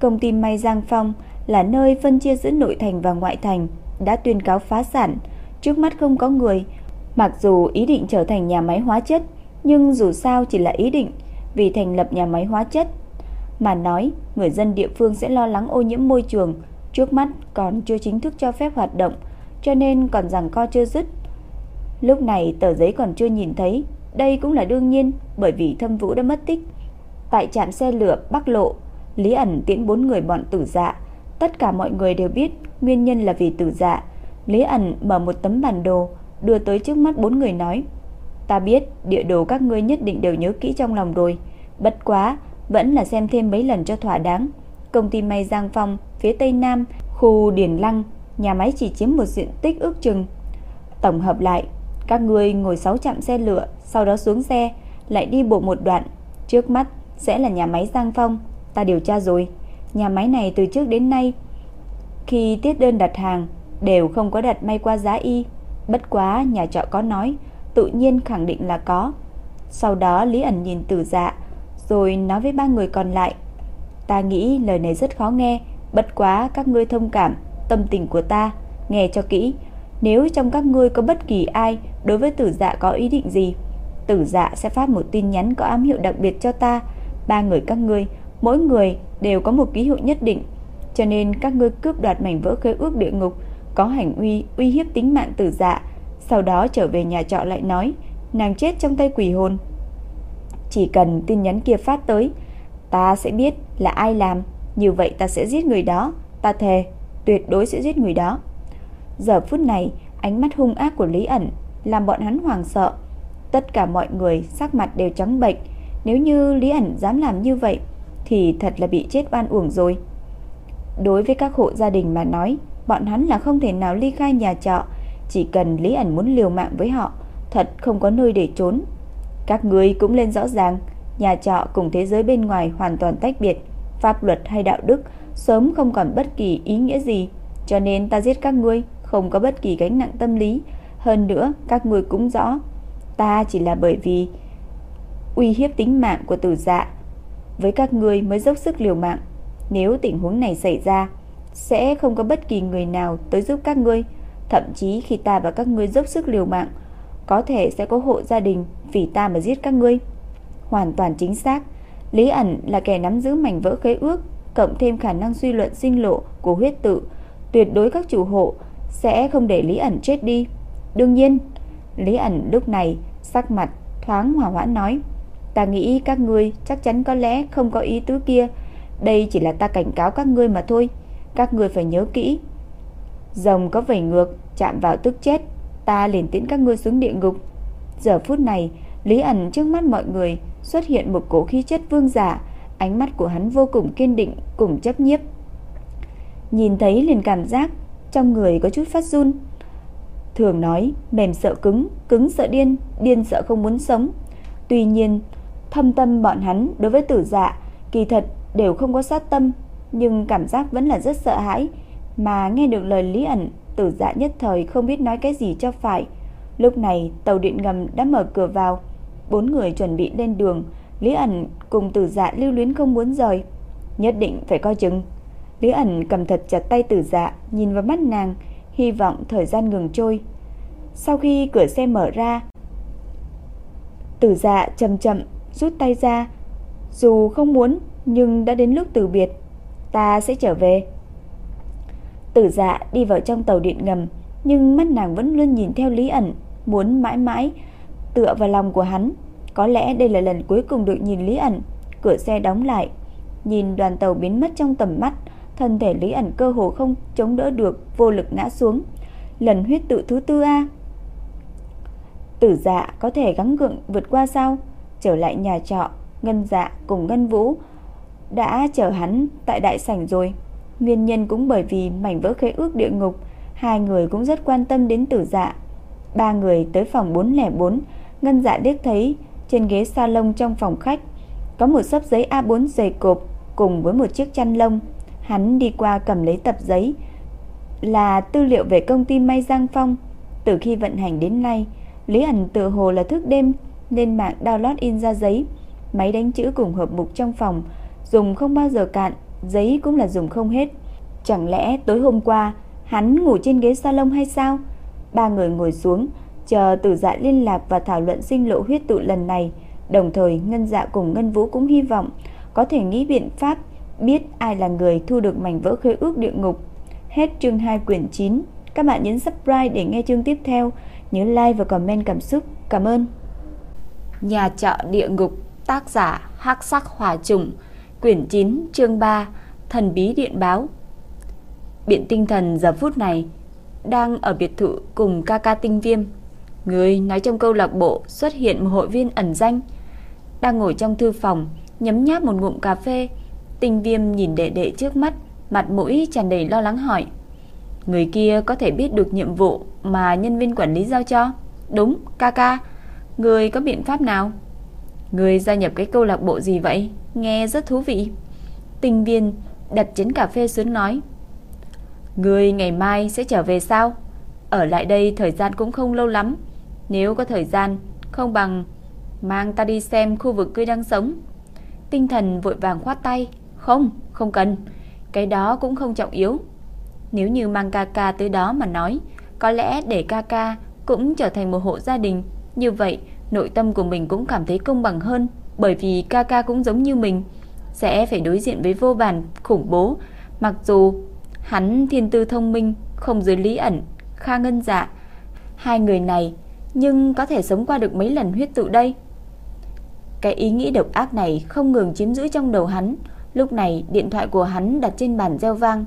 Công ty may Giang Phong là nơi phân chia giữa nội thành và ngoại thành, đã tuyên cáo phá sản, trước mắt không có người. Mặc dù ý định trở thành nhà máy hóa chất, nhưng dù sao chỉ là ý định, vì thành lập nhà máy hóa chất mà nói, người dân địa phương sẽ lo lắng ô nhiễm môi trường, trước mắt còn chưa chính thức cho phép hoạt động, cho nên còn rằng co chưa dứt. Lúc này tờ giấy còn chưa nhìn thấy, đây cũng là đương nhiên, bởi vì Thâm Vũ đã mất tích. Tại trạm xe lửa Bắc Lộ, Lý ẩn tiễn bốn người bọn tử dạ, tất cả mọi người đều biết nguyên nhân là vì tử dạ. Lý ẩn mở một tấm bản đồ, đưa tới trước mắt bốn người nói: "Ta biết, địa đồ các ngươi nhất định đều nhớ kỹ trong lòng rồi, bất quá vẫn là xem thêm mấy lần cho thỏa đáng. Công ty may Giang Phong, phía tây nam, khu Điền Lăng, nhà máy chỉ chiếm một diện tích ước chừng. Tổng hợp lại, các ngươi ngồi 6 chạm xe lửa, sau đó xuống xe, lại đi bộ một đoạn, trước mắt sẽ là nhà máy Giang Phong, ta điều tra rồi. Nhà máy này từ trước đến nay khi tiết đơn đặt hàng đều không có đặt may qua giá y, bất quá nhà trọ có nói, tự nhiên khẳng định là có. Sau đó Lý ẩn nhìn Tử Dạ, rồi nói với ba người còn lại, Ta nghĩ lời này rất khó nghe, bất quá các ngươi thông cảm tâm tình của ta, nghe cho kỹ. Nếu trong các ngươi có bất kỳ ai đối với tử dạ có ý định gì, tử dạ sẽ phát một tin nhắn có ám hiệu đặc biệt cho ta. Ba người các ngươi, mỗi người đều có một ký hiệu nhất định. Cho nên các ngươi cướp đoạt mảnh vỡ khế ước địa ngục, có hành uy uy hiếp tính mạng tử dạ. Sau đó trở về nhà trọ lại nói, nàng chết trong tay quỷ hồn. Chỉ cần tin nhắn kia phát tới, ta sẽ biết là ai làm, như vậy ta sẽ giết người đó, ta thề, tuyệt đối sẽ giết người đó. Giờ phút này, ánh mắt hung ác của Lý ẩn làm bọn hắn hoảng sợ. Tất cả mọi người sắc mặt đều trắng bệch, nếu như Lý ẩn dám làm như vậy thì thật là bị chết oan uổng rồi. Đối với các hộ gia đình mà nói, bọn hắn là không thể nào ly khai nhà trọ, chỉ cần Lý ẩn muốn liều mạng với họ, thật không có nơi để trốn. Các ngươi cũng lên rõ ràng, nhà trọ cùng thế giới bên ngoài hoàn toàn tách biệt, pháp luật hay đạo đức sớm không còn bất kỳ ý nghĩa gì, cho nên ta giết các ngươi không có bất kỳ gánh nặng tâm lý, hơn nữa các ngươi cũng rõ, ta chỉ là bởi vì uy hiếp tính mạng của Tử Dạ, với các ngươi mới dốc sức liều mạng. Nếu tình huống này xảy ra, sẽ không có bất kỳ người nào tới giúp các ngươi, thậm chí khi ta và các ngươi dốc sức liều mạng, có thể sẽ có hộ gia đình vì ta mà giết các ngươi. Hoàn toàn chính xác, Lý ẩn là kẻ nắm giữ mảnh vỡ khế ước, cộng thêm khả năng suy luận sinh lộ của huyết tự, tuyệt đối các chủ hộ sẽ không để Lý ẩn chết đi. Đương nhiên, Lý ẩn lúc này sắc mặt thoáng hòa hoãn nói, ta nghĩ các ngươi chắc chắn có lẽ không có ý tứ kia, đây chỉ là ta cảnh cáo các ngươi mà thôi, các ngươi phải nhớ kỹ. Rồng có vẩy ngược, chạm vào tức chết, ta liền tiễn các ngươi xuống địa ngục. Giờ phút này, Lý ẩn trước mắt mọi người xuất hiện một cổ khí chất vương giả, ánh mắt của hắn vô cùng kiên định cùng chấp nhiếp. Nhìn thấy liền cảm giác trong người có chút phát run. Thường nói, mềm sợ cứng, cứng sợ điên, điên sợ không muốn sống. Tuy nhiên, thâm tâm bọn hắn đối với tử dạ kỳ thật đều không có sát tâm, nhưng cảm giác vẫn là rất sợ hãi, mà nghe được lời Lý ẩn, tử dạ nhất thời không biết nói cái gì cho phải. Lúc này, tàu điện ngầm đã mở cửa vào, bốn người chuẩn bị lên đường, Lý ẩn cùng tử dạ lưu luyến không muốn rời, nhất định phải coi chừng. Lý ẩn cầm thật chặt tay tử dạ, nhìn vào mắt nàng, hy vọng thời gian ngừng trôi. Sau khi cửa xe mở ra, tử dạ chậm chậm rút tay ra, dù không muốn nhưng đã đến lúc từ biệt, ta sẽ trở về. Tử dạ đi vào trong tàu điện ngầm, nhưng mắt nàng vẫn luôn nhìn theo Lý ẩn, muốn mãi mãi tựa vào lòng của hắn. Có lẽ đây là lần cuối cùng được nhìn Lý ẩn, cửa xe đóng lại, nhìn đoàn tàu biến mất trong tầm mắt, thân thể Lý ẩn cơ hồ không chống đỡ được, vô lực ngã xuống. Lần huyết tự thứ tư a. Tử Dạ có thể gắng gượng vượt qua sao? Trở lại nhà trọ, Ngân Dạ cùng Ngân Vũ đã chờ hắn tại đại sảnh rồi. Nguyên nhân cũng bởi vì mảnh vỡ khế ước địa ngục, hai người cũng rất quan tâm đến Tử Dạ. Ba người tới phòng 404, Ngân Dạ điếc thấy trên ghế salon trong phòng khách có một sấp giấy A4 dày cộp cùng với một chiếc chăn lông. Hắn đi qua cầm lấy tập giấy là tư liệu về công ty May Giang Phong. Từ khi vận hành đến nay, Lý ẩn tự hồ là thức đêm nên mạng download in ra giấy, máy đánh chữ cùng hộp mục trong phòng, dùng không bao giờ cạn, giấy cũng là dùng không hết. Chẳng lẽ tối hôm qua hắn ngủ trên ghế salon hay sao? Ba người ngồi xuống, chờ Tử Dạ liên lạc và thảo luận sinh lộ huyết tụ lần này, đồng thời Ngân Dạ cùng Ngân Vũ cũng hy vọng có thể nghĩ biện pháp biết ai là người thu được mảnh vỡ khế ước địa ngục. Hết chương 2 quyển 9. Các bạn nhấn subscribe để nghe chương tiếp theo. Nhớ like và comment cảm xúc. Cảm ơn. Nhà trọ địa ngục, tác giả Hắc Sắc Hỏa Trùng, quyển 9, chương 3, Thần bí điện báo. Biện Tinh Thần giờ phút này đang ở biệt thự cùng ca ca Tinh Viêm. Người nói trong câu lạc bộ xuất hiện một hội viên ẩn danh, đang ngồi trong thư phòng, nhấm nháp một ngụm cà phê. Tinh Viêm nhìn đệ đệ trước mắt, mặt mũi tràn đầy lo lắng hỏi: Người kia có thể biết được nhiệm vụ mà nhân viên quản lý giao cho? Đúng, ca ca. Người có biện pháp nào? Người gia nhập cái câu lạc bộ gì vậy? Nghe rất thú vị. Tinh viên đặt chén cà phê xuống nói. Người ngày mai sẽ trở về sao? Ở lại đây thời gian cũng không lâu lắm. Nếu có thời gian, không bằng mang ta đi xem khu vực ngươi đang sống. Tinh thần vội vàng khoát tay. Không, Không cần, cái đó cũng không trọng yếu. Nếu như mang ca ca tới đó mà nói, có lẽ để ca ca cũng trở thành một hộ gia đình, như vậy nội tâm của mình cũng cảm thấy công bằng hơn, bởi vì ca ca cũng giống như mình, sẽ phải đối diện với vô vàn khủng bố, mặc dù hắn thiên tư thông minh, không dưới lý ẩn, Kha Ngân Dạ, hai người này nhưng có thể sống qua được mấy lần huyết tụ đây. Cái ý nghĩ độc ác này không ngừng chiếm giữ trong đầu hắn. Lúc này điện thoại của hắn đặt trên bàn reo vang,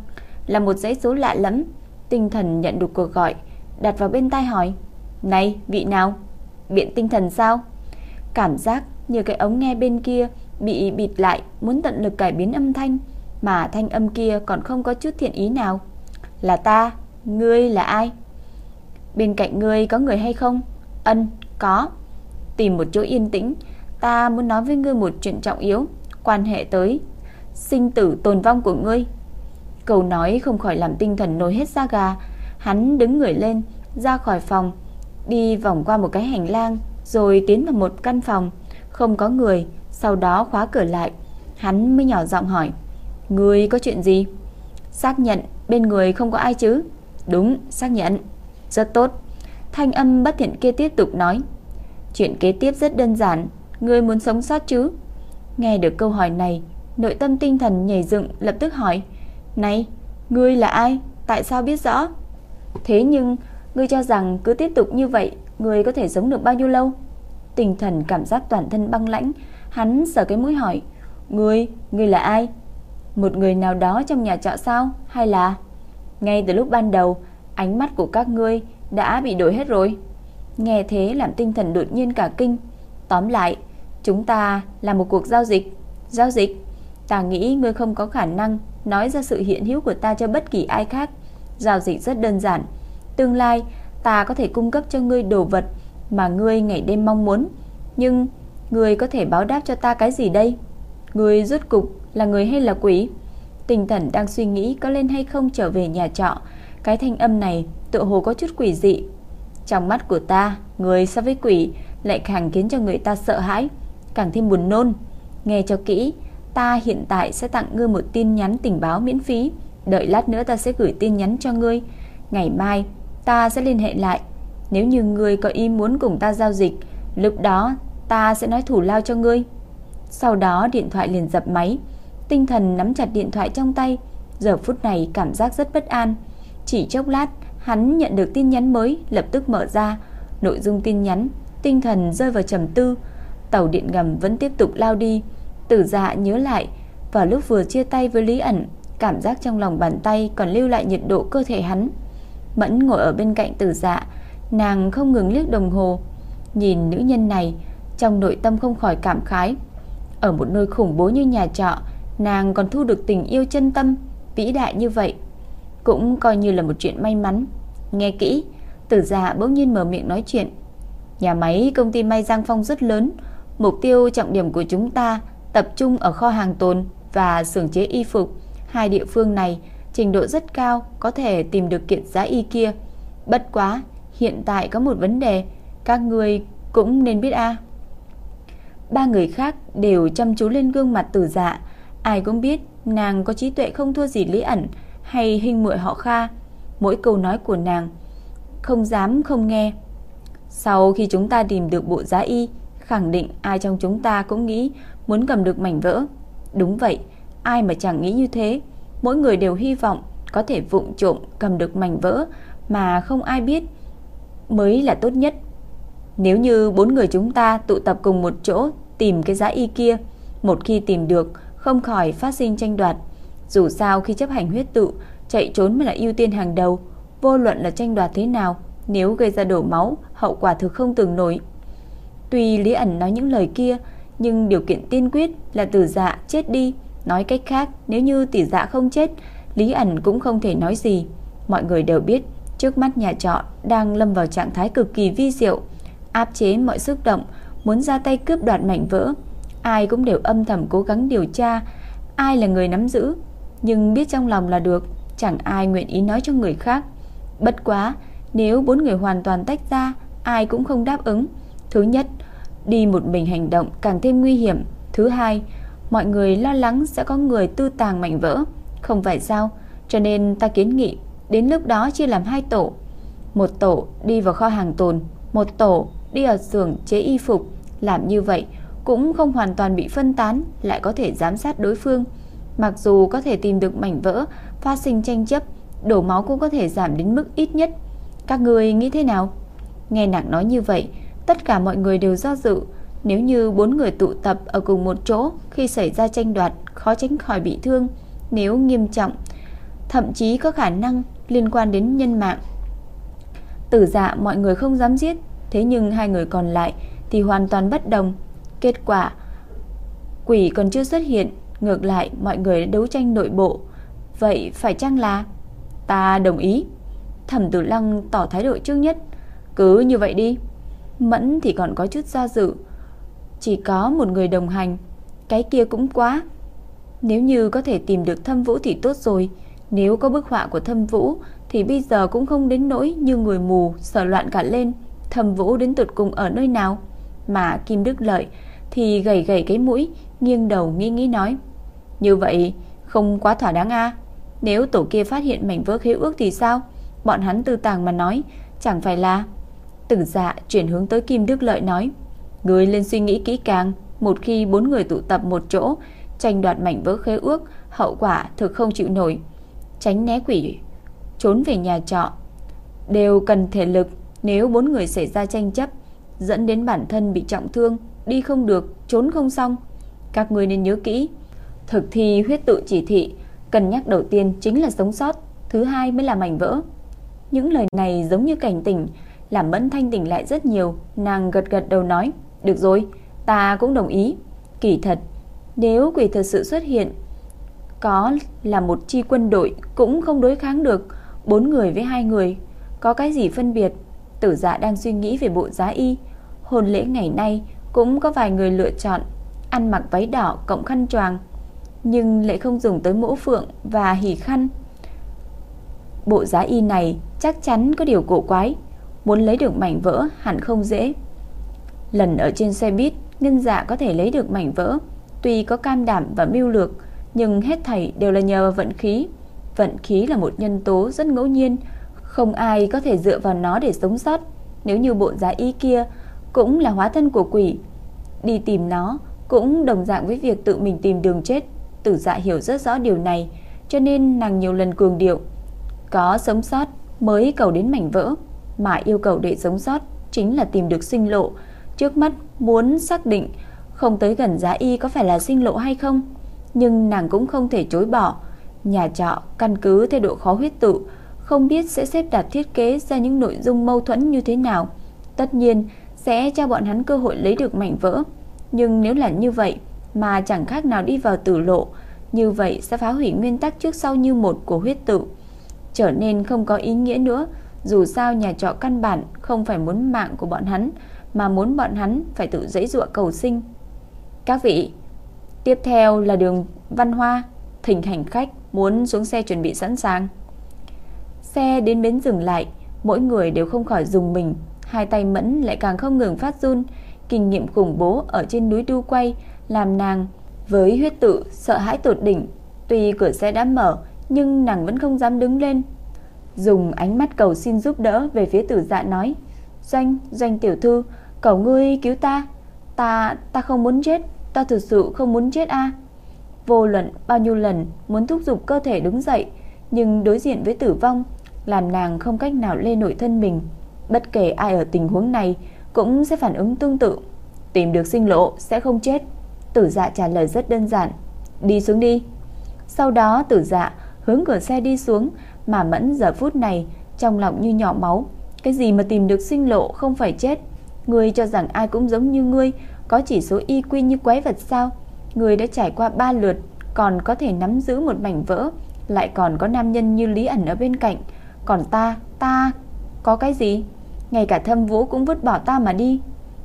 là một dãy số lạ lẫm. Tinh thần nhận được cuộc gọi, đặt vào bên tai hỏi: "Này, vị nào? Biện tinh thần sao?" Cảm giác như cái ống nghe bên kia bị bịt lại, muốn tận lực cải biến âm thanh, mà thanh âm kia còn không có chút thiện ý nào. "Là ta, ngươi là ai?" "Bên cạnh ngươi có người hay không?" "Ân, có." Tìm một chỗ yên tĩnh, ta muốn nói với ngươi một chuyện trọng yếu, quan hệ tới sinh tử tồn vong của ngươi. Câu nói không khỏi làm tinh thần nổi hết da gà, hắn đứng người lên, ra khỏi phòng, đi vòng qua một cái hành lang, rồi tiến vào một căn phòng, không có người, sau đó khóa cửa lại. Hắn mới nhỏ giọng hỏi, ngươi có chuyện gì? Xác nhận bên người không có ai chứ? Đúng, xác nhận. Rất tốt. Thanh âm bất thiện kia tiếp tục nói, chuyện kế tiếp rất đơn giản, Ngươi muốn sống sót chứ? Nghe được câu hỏi này, nội tâm tinh thần nhảy dựng lập tức hỏi, "Này, ngươi là ai? Tại sao biết rõ?" Thế nhưng, ngươi cho rằng cứ tiếp tục như vậy, ngươi có thể sống được bao nhiêu lâu? Tinh thần cảm giác toàn thân băng lãnh, hắn sờ cái mũi hỏi, "Ngươi, ngươi là ai?" Một người nào đó trong nhà trọ sao? Hay là ngay từ lúc ban đầu, ánh mắt của các ngươi đã bị đổi hết rồi? Nghe thế làm tinh thần đột nhiên cả kinh. Tóm lại, chúng ta là một cuộc giao dịch. Giao dịch? Ta nghĩ ngươi không có khả năng nói ra sự hiện hữu của ta cho bất kỳ ai khác. Giao dịch rất đơn giản. Tương lai, ta có thể cung cấp cho ngươi đồ vật mà ngươi ngày đêm mong muốn. Nhưng, ngươi có thể báo đáp cho ta cái gì đây? Ngươi rốt cục là người hay là quỷ? Tinh thần đang suy nghĩ có lên hay không trở về nhà trọ. Cái thanh âm này tựa hồ có chút quỷ dị. Trong mắt của ta, người so với quỷ lại càng khiến cho người ta sợ hãi, càng thêm buồn nôn. Nghe cho kỹ, ta hiện tại sẽ tặng ngươi một tin nhắn tình báo miễn phí, đợi lát nữa ta sẽ gửi tin nhắn cho ngươi. Ngày mai ta sẽ liên hệ lại, nếu như ngươi có ý muốn cùng ta giao dịch, lúc đó ta sẽ nói thủ lao cho ngươi. Sau đó điện thoại liền dập máy, tinh thần nắm chặt điện thoại trong tay, giờ phút này cảm giác rất bất an. Chỉ chốc lát, hắn nhận được tin nhắn mới, lập tức mở ra, nội dung tin nhắn tinh thần rơi vào trầm tư. Tàu điện ngầm vẫn tiếp tục lao đi. Tử dạ nhớ lại, vào lúc vừa chia tay với Lý ẩn, cảm giác trong lòng bàn tay còn lưu lại nhiệt độ cơ thể hắn. Mẫn ngồi ở bên cạnh tử dạ, nàng không ngừng liếc đồng hồ. Nhìn nữ nhân này, trong nội tâm không khỏi cảm khái. Ở một nơi khủng bố như nhà trọ, nàng còn thu được tình yêu chân tâm, vĩ đại như vậy. Cũng coi như là một chuyện may mắn. Nghe kỹ, tử dạ bỗng nhiên mở miệng nói chuyện. Nhà máy công ty may Giang Phong rất lớn, mục tiêu trọng điểm của chúng ta tập trung ở kho hàng tồn và xưởng chế y phục. Hai địa phương này trình độ rất cao, có thể tìm được kiện giá y kia. Bất quá, hiện tại có một vấn đề, các người cũng nên biết a. Ba người khác đều chăm chú lên gương mặt Tử Dạ, ai cũng biết nàng có trí tuệ không thua gì Lý ẩn hay hình muội họ Kha. Mỗi câu nói của nàng không dám không nghe. Sau khi chúng ta tìm được bộ giá y, khẳng định ai trong chúng ta cũng nghĩ muốn cầm được mảnh vỡ. Đúng vậy, ai mà chẳng nghĩ như thế. Mỗi người đều hy vọng có thể vụng trộm cầm được mảnh vỡ mà không ai biết mới là tốt nhất. Nếu như bốn người chúng ta tụ tập cùng một chỗ tìm cái giá y kia, một khi tìm được không khỏi phát sinh tranh đoạt. Dù sao khi chấp hành huyết tự, chạy trốn mới là ưu tiên hàng đầu, vô luận là tranh đoạt thế nào, nếu gây ra đổ máu, hậu quả thực không tưởng nổi. Tuy Lý ẩn nói những lời kia, nhưng điều kiện tiên quyết là tử dạ chết đi. Nói cách khác, nếu như tỷ dạ không chết, Lý ẩn cũng không thể nói gì. Mọi người đều biết, trước mắt nhà trọ đang lâm vào trạng thái cực kỳ vi diệu, áp chế mọi xúc động, muốn ra tay cướp đoạt mảnh vỡ. Ai cũng đều âm thầm cố gắng điều tra ai là người nắm giữ, nhưng biết trong lòng là được, chẳng ai nguyện ý nói cho người khác. Bất quá, nếu bốn người hoàn toàn tách ra, ai cũng không đáp ứng. Thứ nhất, đi một mình hành động càng thêm nguy hiểm. Thứ hai, mọi người lo lắng sẽ có người tư tàng mảnh vỡ, không phải sao? Cho nên ta kiến nghị đến lúc đó chia làm hai tổ. Một tổ đi vào kho hàng tồn, một tổ đi ở xưởng chế y phục. Làm như vậy cũng không hoàn toàn bị phân tán, lại có thể giám sát đối phương. Mặc dù có thể tìm được mảnh vỡ, phát sinh tranh chấp, đổ máu cũng có thể giảm đến mức ít nhất. Các người nghĩ thế nào? Nghe nàng nói như vậy, tất cả mọi người đều do dự. Nếu như bốn người tụ tập ở cùng một chỗ khi xảy ra tranh đoạt, khó tránh khỏi bị thương. Nếu nghiêm trọng, thậm chí có khả năng liên quan đến nhân mạng. Tử dạ mọi người không dám giết, thế nhưng hai người còn lại thì hoàn toàn bất đồng. Kết quả, quỷ còn chưa xuất hiện, ngược lại mọi người đấu tranh nội bộ. Vậy phải chăng là... Ta đồng ý. Thẩm tử lăng tỏ thái độ trước nhất. Cứ như vậy đi. Mẫn thì còn có chút do dự. Chỉ có một người đồng hành. Cái kia cũng quá. Nếu như có thể tìm được thâm vũ thì tốt rồi. Nếu có bức họa của thâm vũ thì bây giờ cũng không đến nỗi như người mù sợ loạn cả lên. Thâm vũ đến tụt cùng ở nơi nào? Mà Kim Đức Lợi thì gầy gầy cái mũi, nghiêng đầu nghĩ nghĩ nói. Như vậy không quá thỏa đáng a Nếu tổ kia phát hiện mảnh vỡ khế ước thì sao? Bọn hắn tư tàng mà nói, chẳng phải là... Tử dạ chuyển hướng tới Kim Đức Lợi nói. Người lên suy nghĩ kỹ càng, một khi bốn người tụ tập một chỗ, tranh đoạt mảnh vỡ khế ước, hậu quả thực không chịu nổi. Tránh né quỷ, trốn về nhà trọ, đều cần thể lực nếu bốn người xảy ra tranh chấp, dẫn đến bản thân bị trọng thương, đi không được, trốn không xong. Các người nên nhớ kỹ, thực thi huyết tự chỉ thị, cần nhắc đầu tiên chính là sống sót, thứ hai mới là mảnh vỡ. Những lời này giống như cảnh tỉnh, làm Mẫn Thanh tỉnh lại rất nhiều, nàng gật gật đầu nói, được rồi, ta cũng đồng ý. Kỳ thật, nếu quỷ thật sự xuất hiện, có là một chi quân đội cũng không đối kháng được, bốn người với hai người, có cái gì phân biệt? Tử dạ đang suy nghĩ về bộ giá y, hôn lễ ngày nay cũng có vài người lựa chọn ăn mặc váy đỏ cộng khăn choàng, nhưng lại không dùng tới mũ phượng và hỉ khăn. Bộ giá y này chắc chắn có điều cổ quái, muốn lấy được mảnh vỡ hẳn không dễ. Lần ở trên xe buýt, Ngân Dạ có thể lấy được mảnh vỡ, tuy có cam đảm và mưu lược, nhưng hết thảy đều là nhờ vận khí. Vận khí là một nhân tố rất ngẫu nhiên, không ai có thể dựa vào nó để sống sót. Nếu như bộ giá y kia cũng là hóa thân của quỷ, đi tìm nó cũng đồng dạng với việc tự mình tìm đường chết. Tử Dạ hiểu rất rõ điều này, cho nên nàng nhiều lần cường điệu, có sống sót mới cầu đến mảnh vỡ, mà yêu cầu để sống sót chính là tìm được sinh lộ. Trước mắt muốn xác định không tới gần giá y có phải là sinh lộ hay không, nhưng nàng cũng không thể chối bỏ. Nhà trọ căn cứ theo độ khó huyết tự, không biết sẽ xếp đặt thiết kế ra những nội dung mâu thuẫn như thế nào. Tất nhiên sẽ cho bọn hắn cơ hội lấy được mảnh vỡ, nhưng nếu là như vậy mà chẳng khác nào đi vào tử lộ, như vậy sẽ phá hủy nguyên tắc trước sau như một của huyết tự, trở nên không có ý nghĩa nữa. Dù sao nhà trọ căn bản không phải muốn mạng của bọn hắn, mà muốn bọn hắn phải tự dãy dụa cầu sinh. Các vị, tiếp theo là đường Văn Hoa, thỉnh hành khách muốn xuống xe chuẩn bị sẵn sàng. Xe đến bến dừng lại, mỗi người đều không khỏi dùng mình, hai tay mẫn lại càng không ngừng phát run, kinh nghiệm khủng bố ở trên núi đu quay làm nàng với huyết tự sợ hãi tột đỉnh. Tuy cửa xe đã mở, nhưng nàng vẫn không dám đứng lên. Dùng ánh mắt cầu xin giúp đỡ về phía tử dạ nói, Doanh, doanh tiểu thư, cầu ngươi cứu ta. Ta, ta không muốn chết, ta thực sự không muốn chết a. Vô luận bao nhiêu lần muốn thúc giục cơ thể đứng dậy, nhưng đối diện với tử vong, làm nàng không cách nào lên nổi thân mình. Bất kể ai ở tình huống này cũng sẽ phản ứng tương tự. Tìm được sinh lộ sẽ không chết. Tử dạ trả lời rất đơn giản. Đi xuống đi. Sau đó tử dạ hướng cửa xe đi xuống mà mẫn giờ phút này trong lòng như nhỏ máu. Cái gì mà tìm được sinh lộ không phải chết. Ngươi cho rằng ai cũng giống như ngươi có chỉ số IQ như quái vật sao? Ngươi đã trải qua ba lượt còn có thể nắm giữ một mảnh vỡ, lại còn có nam nhân như Lý ẩn ở bên cạnh. Còn ta, ta có cái gì? Ngay cả thâm vũ cũng vứt bỏ ta mà đi.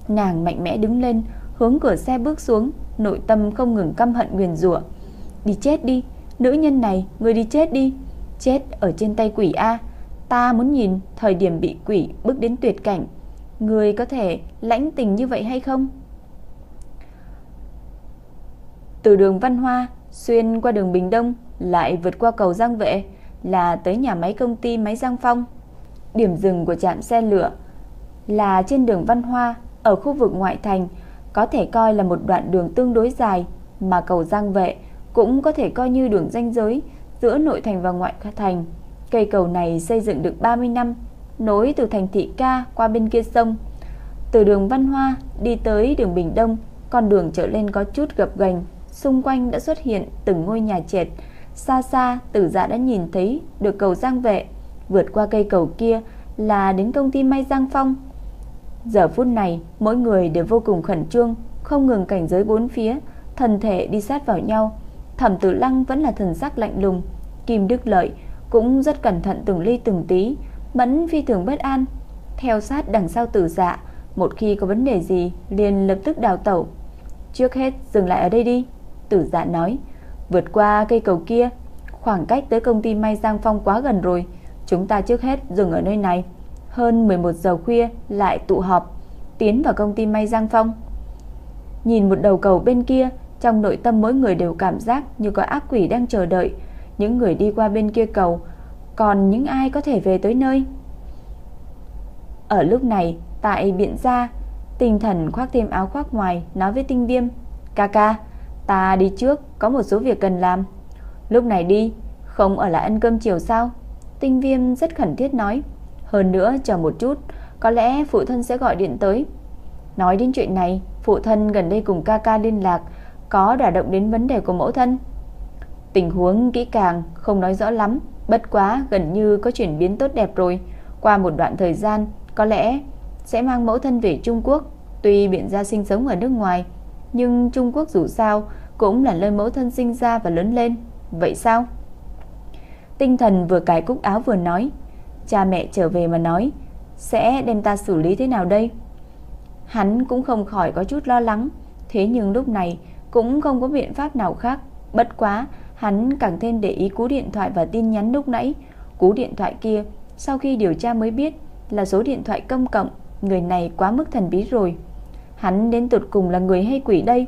Nàng mạnh mẽ đứng lên, hướng cửa xe bước xuống, nội tâm không ngừng căm hận nguyền rủa. Đi chết đi, nữ nhân này, người đi chết đi. Chết ở trên tay quỷ A. Ta muốn nhìn thời điểm bị quỷ bước đến tuyệt cảnh. Người có thể lãnh tình như vậy hay không? Từ đường Văn Hoa xuyên qua đường Bình Đông, lại vượt qua cầu Giang Vệ là tới nhà máy công ty máy Giang Phong. Điểm dừng của trạm xe lửa là trên đường Văn Hoa ở khu vực ngoại thành, có thể coi là một đoạn đường tương đối dài, mà cầu Giang Vệ cũng có thể coi như đường ranh giới giữa nội thành và ngoại thành. Cây cầu này xây dựng được 30 năm, nối từ thành thị Ca qua bên kia sông. Từ đường Văn Hoa đi tới đường Bình Đông, con đường trở lên có chút gập ghềnh, xung quanh đã xuất hiện từng ngôi nhà trệt. Xa xa, Tử Dạ đã nhìn thấy được cầu Giang Vệ, vượt qua cây cầu kia là đến công ty may Giang Phong. Giờ phút này, mỗi người đều vô cùng khẩn trương, không ngừng cảnh giới bốn phía, thần thể đi sát vào nhau. Thẩm Tử Lăng vẫn là thần sắc lạnh lùng, Kim Đức Lợi cũng rất cẩn thận từng ly từng tí, Mẫn phi thường bất an, theo sát đằng sau Tử Dạ, một khi có vấn đề gì liền lập tức đào tẩu. Trước hết dừng lại ở đây đi, Tử Dạ nói, vượt qua cây cầu kia, khoảng cách tới công ty may Giang Phong quá gần rồi, chúng ta trước hết dừng ở nơi này. Hơn 11 giờ khuya lại tụ họp, tiến vào công ty may Giang Phong. Nhìn một đầu cầu bên kia, trong nội tâm mỗi người đều cảm giác như có ác quỷ đang chờ đợi, những người đi qua bên kia cầu, còn những ai có thể về tới nơi. Ở lúc này, tại biện gia, tinh thần khoác thêm áo khoác ngoài nói với tinh viêm, ca ca, ta đi trước, có một số việc cần làm. Lúc này đi, không ở lại ăn cơm chiều sao? Tinh viêm rất khẩn thiết nói, hơn nữa chờ một chút, có lẽ phụ thân sẽ gọi điện tới. Nói đến chuyện này, phụ thân gần đây cùng ca ca liên lạc, có đả động đến vấn đề của mẫu thân. Tình huống kỹ càng không nói rõ lắm, bất quá gần như có chuyển biến tốt đẹp rồi. Qua một đoạn thời gian, có lẽ sẽ mang mẫu thân về Trung Quốc. Tuy biện ra sinh sống ở nước ngoài, nhưng Trung Quốc dù sao cũng là nơi mẫu thân sinh ra và lớn lên. Vậy sao? Tinh thần vừa cài cúc áo vừa nói, cha mẹ trở về mà nói, sẽ đem ta xử lý thế nào đây? Hắn cũng không khỏi có chút lo lắng, thế nhưng lúc này cũng không có biện pháp nào khác. Bất quá, hắn càng thêm để ý cú điện thoại và tin nhắn lúc nãy. Cú điện thoại kia, sau khi điều tra mới biết là số điện thoại công cộng, người này quá mức thần bí rồi. Hắn đến tụt cùng là người hay quỷ đây?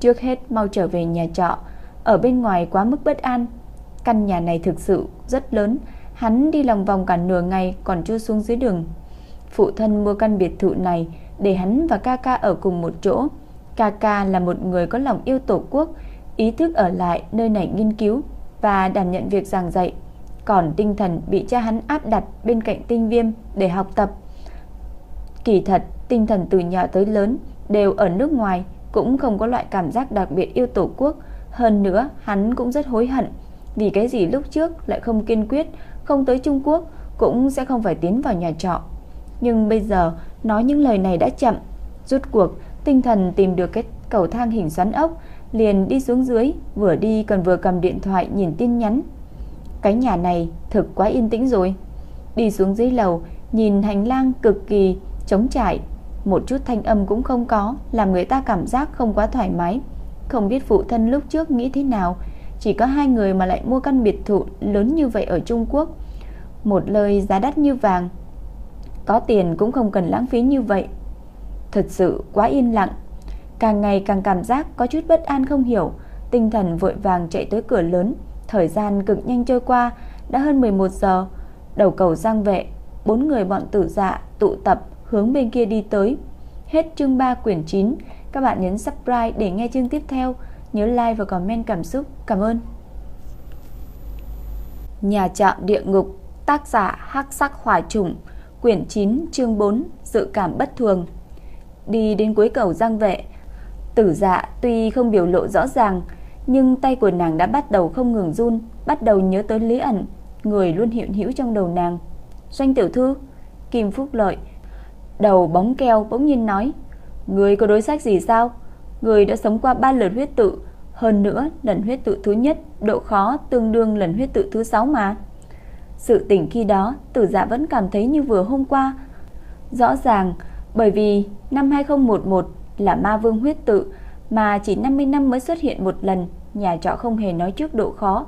Trước hết mau trở về nhà trọ, ở bên ngoài quá mức bất an. Căn nhà này thực sự rất lớn, hắn đi lòng vòng cả nửa ngày còn chưa xuống dưới đường. Phụ thân mua căn biệt thự này để hắn và ca ca ở cùng một chỗ. Kaka là một người có lòng yêu tổ quốc, ý thức ở lại nơi này nghiên cứu và đảm nhận việc giảng dạy. Còn tinh thần bị cha hắn áp đặt bên cạnh tinh viêm để học tập. Kỳ thật, tinh thần từ nhỏ tới lớn đều ở nước ngoài, cũng không có loại cảm giác đặc biệt yêu tổ quốc. Hơn nữa, hắn cũng rất hối hận. Vì cái gì lúc trước lại không kiên quyết, không tới Trung Quốc, cũng sẽ không phải tiến vào nhà trọ. Nhưng bây giờ, nói những lời này đã chậm. Rút cuộc, Tinh thần tìm được cái cầu thang hình xoắn ốc, liền đi xuống dưới, vừa đi còn vừa cầm điện thoại nhìn tin nhắn. Cái nhà này thực quá yên tĩnh rồi. Đi xuống dưới lầu, nhìn hành lang cực kỳ trống trải, một chút thanh âm cũng không có, làm người ta cảm giác không quá thoải mái. Không biết phụ thân lúc trước nghĩ thế nào, chỉ có hai người mà lại mua căn biệt thự lớn như vậy ở Trung Quốc. Một lời giá đắt như vàng, có tiền cũng không cần lãng phí như vậy. Thật sự quá yên lặng Càng ngày càng cảm giác có chút bất an không hiểu. Tinh thần vội vàng chạy tới cửa lớn. Thời gian cực nhanh trôi qua, Đã hơn 11 giờ. Đầu cầu giang vệ, Bốn người bọn tử dạ tụ tập hướng bên kia đi tới. Hết chương 3 quyển 9 Các bạn nhấn subscribe để nghe chương tiếp theo. Nhớ like và comment cảm xúc. Cảm ơn. Nhà trọ địa ngục, Tác giả hắc sắc hỏa trùng, Quyển 9 chương 4 Dự cảm bất thường. Đi đến cuối cầu giang vệ Tử dạ tuy không biểu lộ rõ ràng, Nhưng tay của nàng đã bắt đầu không ngừng run, Bắt đầu nhớ tới Lý ẩn, Người luôn hiện hữu trong đầu nàng. Doanh tiểu thư, Kim Phúc Lợi, Đầu bóng keo bỗng nhiên nói, Người có đối sách gì sao? Người đã sống qua ba lần huyết tự, Hơn nữa lần huyết tự thứ nhất, Độ khó tương đương lần huyết tự thứ sáu mà. Sự tỉnh khi đó, Tử dạ vẫn cảm thấy như vừa hôm qua. Rõ ràng, bởi vì năm 2011 là ma vương huyết tự mà chỉ 50 năm mới xuất hiện một lần, nhà trọ không hề nói trước độ khó.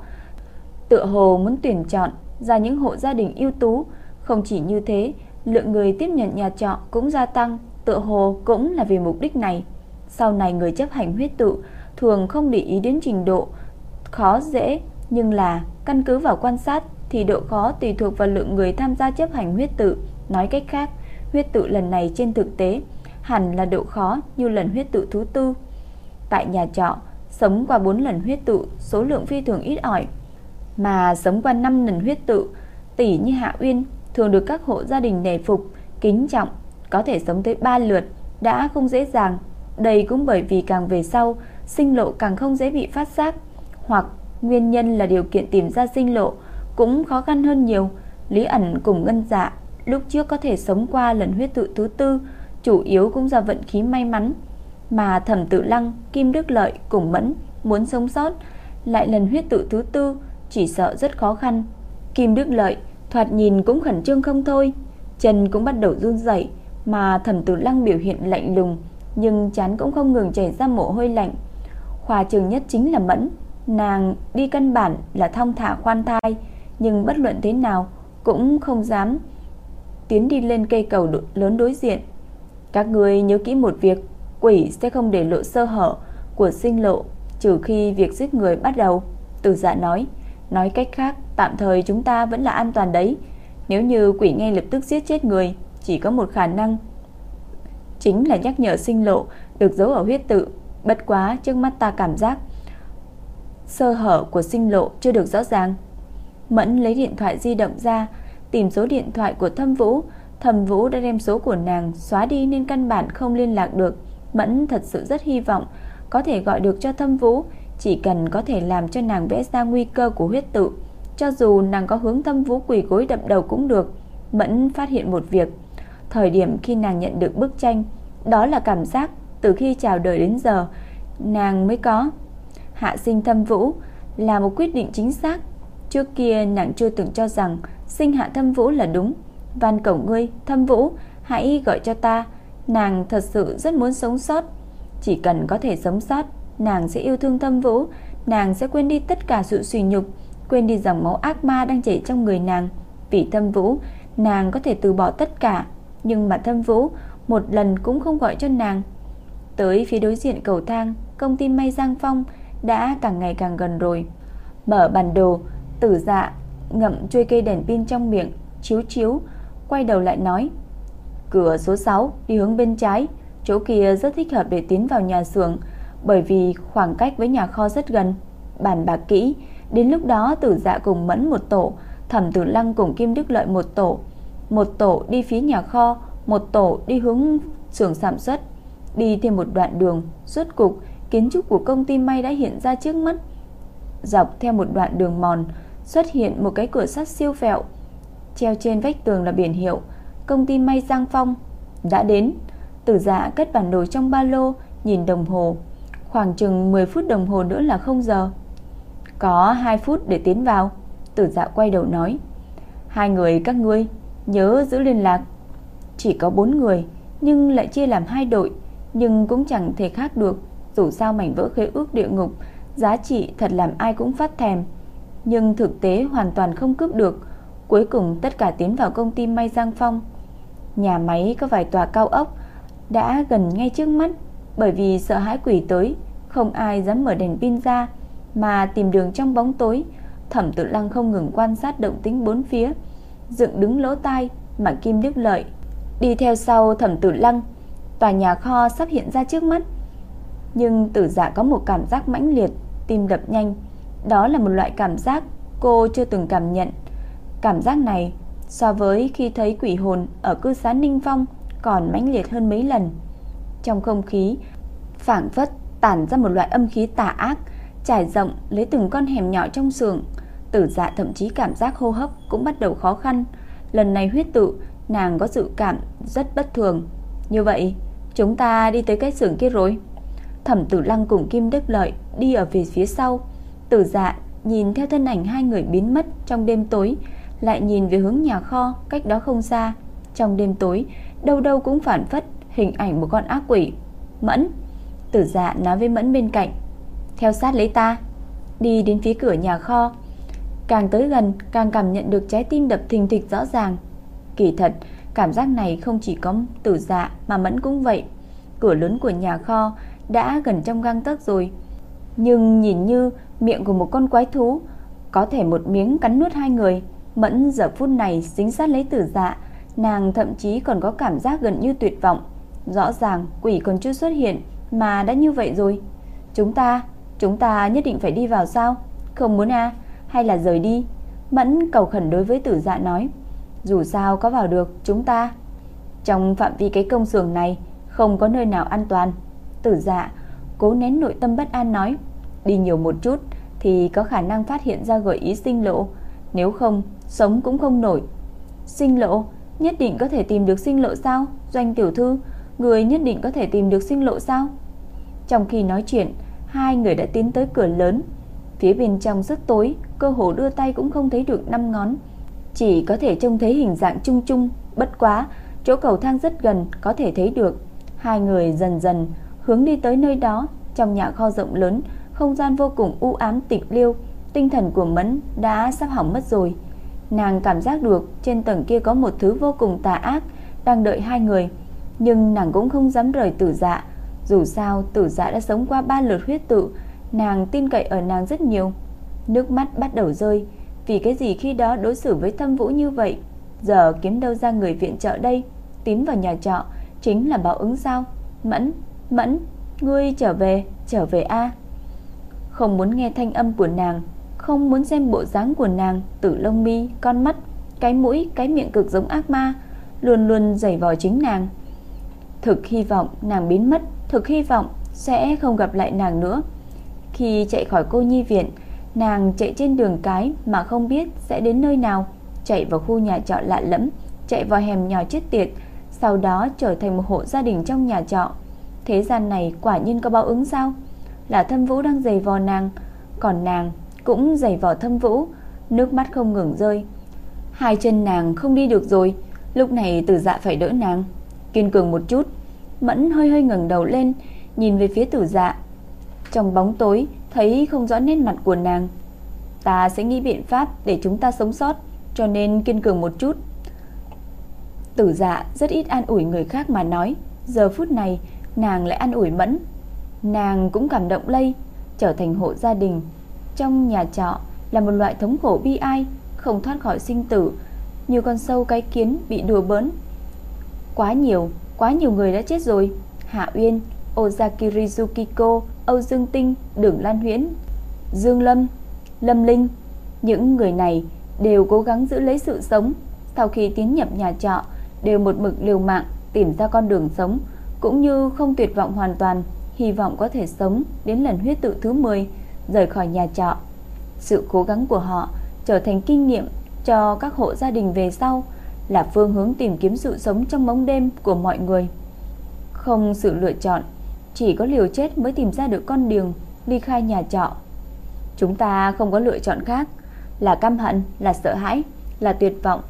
Tựa hồ muốn tuyển chọn ra những hộ gia đình ưu tú, không chỉ như thế, lượng người tiếp nhận nhà trọ cũng gia tăng, tựa hồ cũng là vì mục đích này. Sau này người chấp hành huyết tự thường không để ý đến trình độ khó dễ, nhưng là căn cứ vào quan sát thì độ khó tùy thuộc vào lượng người tham gia chấp hành huyết tự. Nói cách khác, huyết tự lần này trên thực tế hẳn là độ khó như lần huyết tự thứ tư. Tại nhà trọ, sống qua 4 lần huyết tự, số lượng phi thường ít ỏi, mà sống qua 5 lần huyết tự, tỷ như Hạ Uyên thường được các hộ gia đình nề phục, kính trọng, có thể sống tới 3 lượt đã không dễ dàng. Đây cũng bởi vì càng về sau, sinh lộ càng không dễ bị phát giác, hoặc nguyên nhân là điều kiện tìm ra sinh lộ cũng khó khăn hơn nhiều. Lý ẩn cùng ngân dạ lúc trước có thể sống qua lần huyết tự thứ tư, chủ yếu cũng do vận khí may mắn. Mà thẩm tự lăng, kim đức lợi cùng mẫn muốn sống sót, lại lần huyết tự thứ tư chỉ sợ rất khó khăn. Kim đức lợi thoạt nhìn cũng khẩn trương không thôi, chân cũng bắt đầu run rẩy, mà thẩm tự lăng biểu hiện lạnh lùng, nhưng chán cũng không ngừng chảy ra mồ hôi lạnh. Khoa trường nhất chính là mẫn, nàng đi căn bản là thong thả khoan thai, nhưng bất luận thế nào cũng không dám tiến đi lên cây cầu lớn đối diện. Các người nhớ kỹ một việc, quỷ sẽ không để lộ sơ hở của sinh lộ trừ khi việc giết người bắt đầu. Từ dạ nói, nói cách khác, tạm thời chúng ta vẫn là an toàn đấy. Nếu như quỷ ngay lập tức giết chết người, chỉ có một khả năng chính là nhắc nhở sinh lộ được giấu ở huyết tự. Bất quá trước mắt ta cảm giác sơ hở của sinh lộ chưa được rõ ràng. Mẫn lấy điện thoại di động ra, tìm số điện thoại của Thâm Vũ. Thâm Vũ đã đem số của nàng xóa đi nên căn bản không liên lạc được. Mẫn thật sự rất hy vọng có thể gọi được cho Thâm Vũ, chỉ cần có thể làm cho nàng vẽ ra nguy cơ của huyết tự. Cho dù nàng có hướng Thâm Vũ quỳ gối đập đầu cũng được. Mẫn phát hiện một việc, thời điểm khi nàng nhận được bức tranh, đó là cảm giác từ khi chào đời đến giờ nàng mới có. Hạ sinh Thâm Vũ là một quyết định chính xác Trước kia nàng chưa từng cho rằng sinh hạ thâm vũ là đúng. Van cầu ngươi, thâm vũ, hãy gọi cho ta. Nàng thật sự rất muốn sống sót. Chỉ cần có thể sống sót, nàng sẽ yêu thương thâm vũ. Nàng sẽ quên đi tất cả sự suy nhục, quên đi dòng máu ác ma đang chảy trong người nàng. Vì thâm vũ, nàng có thể từ bỏ tất cả. Nhưng mà thâm vũ, một lần cũng không gọi cho nàng. Tới phía đối diện cầu thang, công ty may Giang Phong đã càng ngày càng gần rồi. Mở bản đồ, Tử dạ ngậm chui cây đèn pin trong miệng, chiếu chiếu, quay đầu lại nói. Cửa số 6 đi hướng bên trái, chỗ kia rất thích hợp để tiến vào nhà xưởng bởi vì khoảng cách với nhà kho rất gần. Bàn bạc kỹ, đến lúc đó tử dạ cùng mẫn một tổ, thẩm tử lăng cùng kim đức lợi một tổ. Một tổ đi phía nhà kho, một tổ đi hướng xưởng sản xuất. Đi thêm một đoạn đường, rốt cục, kiến trúc của công ty may đã hiện ra trước mắt. Dọc theo một đoạn đường mòn, xuất hiện một cái cửa sắt siêu vẹo. Treo trên vách tường là biển hiệu công ty may Giang Phong. Đã đến, Tử Dạ cất bản đồ trong ba lô, nhìn đồng hồ, khoảng chừng 10 phút đồng hồ nữa là không giờ. Có 2 phút để tiến vào, Tử Dạ quay đầu nói. Hai người các ngươi nhớ giữ liên lạc. Chỉ có 4 người, nhưng lại chia làm hai đội, nhưng cũng chẳng thể khác được, dù sao mảnh vỡ khế ước địa ngục, giá trị thật làm ai cũng phát thèm nhưng thực tế hoàn toàn không cướp được. Cuối cùng tất cả tiến vào công ty May Giang Phong. Nhà máy có vài tòa cao ốc đã gần ngay trước mắt, bởi vì sợ hãi quỷ tới, không ai dám mở đèn pin ra mà tìm đường trong bóng tối. Thẩm Tự Lăng không ngừng quan sát động tĩnh bốn phía, dựng đứng lỗ tai mà Kim Đức Lợi đi theo sau Thẩm Tự Lăng. Tòa nhà kho sắp hiện ra trước mắt, nhưng Tử Dạ có một cảm giác mãnh liệt, tim đập nhanh. Đó là một loại cảm giác cô chưa từng cảm nhận. Cảm giác này so với khi thấy quỷ hồn ở cư xá Ninh Phong còn mãnh liệt hơn mấy lần. Trong không khí phảng phất tản ra một loại âm khí tà ác, trải rộng lấy từng con hẻm nhỏ trong xưởng. Tử Dạ thậm chí cảm giác hô hấp cũng bắt đầu khó khăn. Lần này huyết tự, nàng có dự cảm rất bất thường. Như vậy, chúng ta đi tới cái xưởng kia rồi. Thẩm Tử Lăng cùng Kim Đức Lợi đi ở về phía sau, Tử dạ nhìn theo thân ảnh hai người biến mất trong đêm tối, lại nhìn về hướng nhà kho cách đó không xa. Trong đêm tối, đâu đâu cũng phản phất hình ảnh một con ác quỷ. Mẫn, tử dạ nói với Mẫn bên cạnh, theo sát lấy ta, đi đến phía cửa nhà kho. Càng tới gần, càng cảm nhận được trái tim đập thình thịch rõ ràng. Kỳ thật, cảm giác này không chỉ có tử dạ mà Mẫn cũng vậy. Cửa lớn của nhà kho đã gần trong gang tấc rồi, nhưng nhìn như miệng của một con quái thú, có thể một miếng cắn nuốt hai người. Mẫn giờ phút này dính sát lấy tử dạ, nàng thậm chí còn có cảm giác gần như tuyệt vọng. Rõ ràng quỷ còn chưa xuất hiện mà đã như vậy rồi. Chúng ta, chúng ta nhất định phải đi vào sao? Không muốn à, hay là rời đi? Mẫn cầu khẩn đối với tử dạ nói. Dù sao có vào được, chúng ta. Trong phạm vi cái công xưởng này, không có nơi nào an toàn. Tử dạ, cố nén nội tâm bất an nói. Đi nhiều một chút thì có khả năng phát hiện ra gợi ý sinh lộ. Nếu không, sống cũng không nổi. Sinh lộ, nhất định có thể tìm được sinh lộ sao? Doanh tiểu thư, người nhất định có thể tìm được sinh lộ sao? Trong khi nói chuyện, hai người đã tiến tới cửa lớn. Phía bên trong rất tối, cơ hồ đưa tay cũng không thấy được năm ngón. Chỉ có thể trông thấy hình dạng chung chung, bất quá, chỗ cầu thang rất gần, có thể thấy được. Hai người dần dần hướng đi tới nơi đó, trong nhà kho rộng lớn, không gian vô cùng u ám tịch liêu, tinh thần của Mẫn đã sắp hỏng mất rồi. Nàng cảm giác được trên tầng kia có một thứ vô cùng tà ác đang đợi hai người, nhưng nàng cũng không dám rời tử dạ. Dù sao, tử dạ đã sống qua ba lượt huyết tự, nàng tin cậy ở nàng rất nhiều. Nước mắt bắt đầu rơi, vì cái gì khi đó đối xử với thâm vũ như vậy, giờ kiếm đâu ra người viện trợ đây, tín vào nhà trọ, chính là báo ứng sao? Mẫn, Mẫn, ngươi trở về, trở về a. Không muốn nghe thanh âm của nàng, không muốn xem bộ dáng của nàng, tử lông mi, con mắt, cái mũi, cái miệng cực giống ác ma, luôn luôn giày vò chính nàng. Thực hy vọng nàng biến mất, thực hy vọng sẽ không gặp lại nàng nữa. Khi chạy khỏi cô nhi viện, nàng chạy trên đường cái mà không biết sẽ đến nơi nào, chạy vào khu nhà trọ lạ lẫm, chạy vào hẻm nhỏ chết tiệt, sau đó trở thành một hộ gia đình trong nhà trọ. Thế gian này quả nhiên có báo ứng sao? Là Thâm Vũ đang giày vò nàng, còn nàng cũng giày vò Thâm Vũ, nước mắt không ngừng rơi. Hai chân nàng không đi được rồi, lúc này Tử Dạ phải đỡ nàng, kiên cường một chút. Mẫn hơi hơi ngẩng đầu lên, nhìn về phía Tử Dạ. Trong bóng tối, thấy không rõ nét mặt của nàng. Ta sẽ nghĩ biện pháp để chúng ta sống sót, cho nên kiên cường một chút. Tử Dạ rất ít an ủi người khác mà nói, giờ phút này nàng lại an ủi Mẫn. Nàng cũng cảm động lây, trở thành hộ gia đình. Trong nhà trọ là một loại thống khổ bi ai, không thoát khỏi sinh tử, như con sâu cái kiến bị đùa bỡn. Quá nhiều, quá nhiều người đã chết rồi. Hạ Uyên, Ozaki Rizukiko, Âu Dương Tinh, Đường Lan Huyễn, Dương Lâm, Lâm Linh, những người này đều cố gắng giữ lấy sự sống. Sau khi tiến nhập nhà trọ, đều một mực liều mạng tìm ra con đường sống, cũng như không tuyệt vọng hoàn toàn, hy vọng có thể sống đến lần huyết tự thứ 10, rời khỏi nhà trọ. Sự cố gắng của họ trở thành kinh nghiệm cho các hộ gia đình về sau, là phương hướng tìm kiếm sự sống trong bóng đêm của mọi người. Không sự lựa chọn, chỉ có liều chết mới tìm ra được con đường ly khai nhà trọ. Chúng ta không có lựa chọn khác, là căm hận, là sợ hãi, là tuyệt vọng.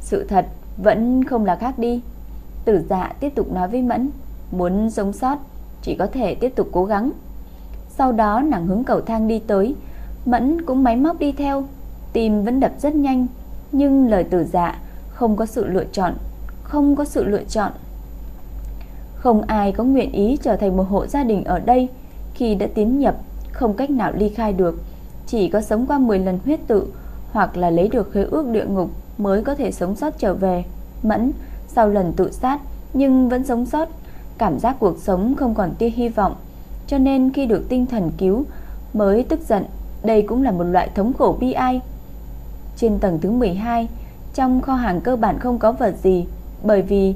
Sự thật vẫn không là khác đi. Tử dạ tiếp tục nói với Mẫn, muốn sống sót, chỉ có thể tiếp tục cố gắng. Sau đó nàng hướng cầu thang đi tới, Mẫn cũng máy móc đi theo, tim vẫn đập rất nhanh, nhưng lời tử dạ không có sự lựa chọn, không có sự lựa chọn. Không ai có nguyện ý trở thành một hộ gia đình ở đây. Khi đã tiến nhập, không cách nào ly khai được, chỉ có sống qua 10 lần huyết tự hoặc là lấy được khế ước địa ngục mới có thể sống sót trở về. Mẫn sau lần tự sát nhưng vẫn sống sót, cảm giác cuộc sống không còn tia hy vọng, cho nên khi được tinh thần cứu mới tức giận, đây cũng là một loại thống khổ bi ai. Trên tầng thứ 12, trong kho hàng cơ bản không có vật gì, bởi vì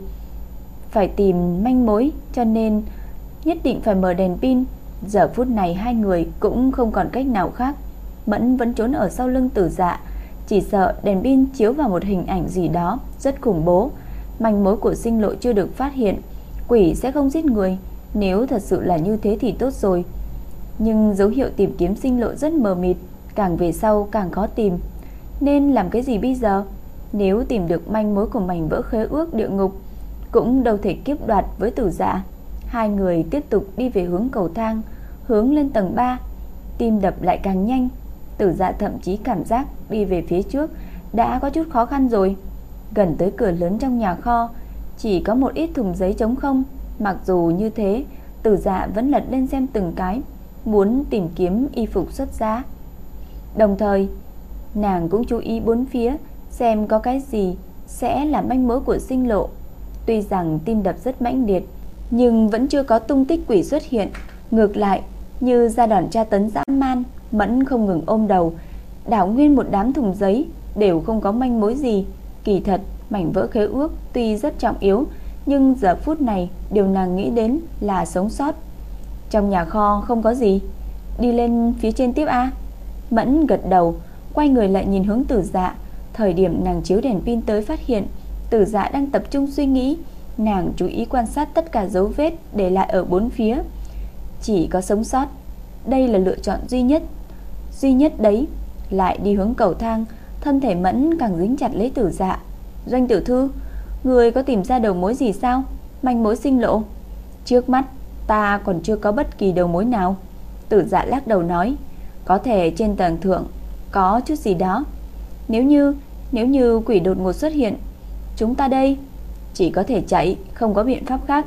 phải tìm manh mối cho nên nhất định phải mở đèn pin. Giờ phút này hai người cũng không còn cách nào khác. Mẫn vẫn trốn ở sau lưng tử dạ, chỉ sợ đèn pin chiếu vào một hình ảnh gì đó rất khủng bố. Manh mối của sinh lộ chưa được phát hiện, quỷ sẽ không giết người. Nếu thật sự là như thế thì tốt rồi. Nhưng dấu hiệu tìm kiếm sinh lộ rất mờ mịt, càng về sau càng khó tìm. Nên làm cái gì bây giờ? Nếu tìm được manh mối của mảnh vỡ khế ước địa ngục, cũng đâu thể kiếp đoạt với tử dạ. Hai người tiếp tục đi về hướng cầu thang, hướng lên tầng 3, tim đập lại càng nhanh. Tử dạ thậm chí cảm giác đi về phía trước đã có chút khó khăn rồi. Gần tới cửa lớn trong nhà kho, chỉ có một ít thùng giấy trống không. Mặc dù như thế, tử dạ vẫn lật lên xem từng cái. muốn tìm kiếm y phục xuất giá. Đồng thời, nàng cũng chú ý bốn phía xem có cái gì sẽ là manh mối của sinh lộ. Tuy rằng tim đập rất mãnh liệt, nhưng vẫn chưa có tung tích quỷ xuất hiện. Ngược lại, như giai đoạn tra tấn dã man, Mẫn không ngừng ôm đầu, đảo nguyên một đám thùng giấy đều không có manh mối gì. Kỳ thật, mảnh vỡ khế ước tuy rất trọng yếu, nhưng giờ phút này điều nàng nghĩ đến là sống sót. Trong nhà kho không có gì, đi lên phía trên tiếp a. Mẫn gật đầu, quay người lại nhìn hướng Tử Dạ, thời điểm nàng chiếu đèn pin tới phát hiện Tử Dạ đang tập trung suy nghĩ, nàng chú ý quan sát tất cả dấu vết để lại ở bốn phía. Chỉ có sống sót, đây là lựa chọn duy nhất. Duy nhất đấy, lại đi hướng cầu thang, thân thể Mẫn càng dính chặt lấy Tử Dạ. Doanh tử thư, người có tìm ra đầu mối gì sao? Manh mối sinh lộ. Trước mắt, ta còn chưa có bất kỳ đầu mối nào. Tử dạ lắc đầu nói, có thể trên tầng thượng có chút gì đó. Nếu như, nếu như quỷ đột ngột xuất hiện, chúng ta đây chỉ có thể chạy, không có biện pháp khác.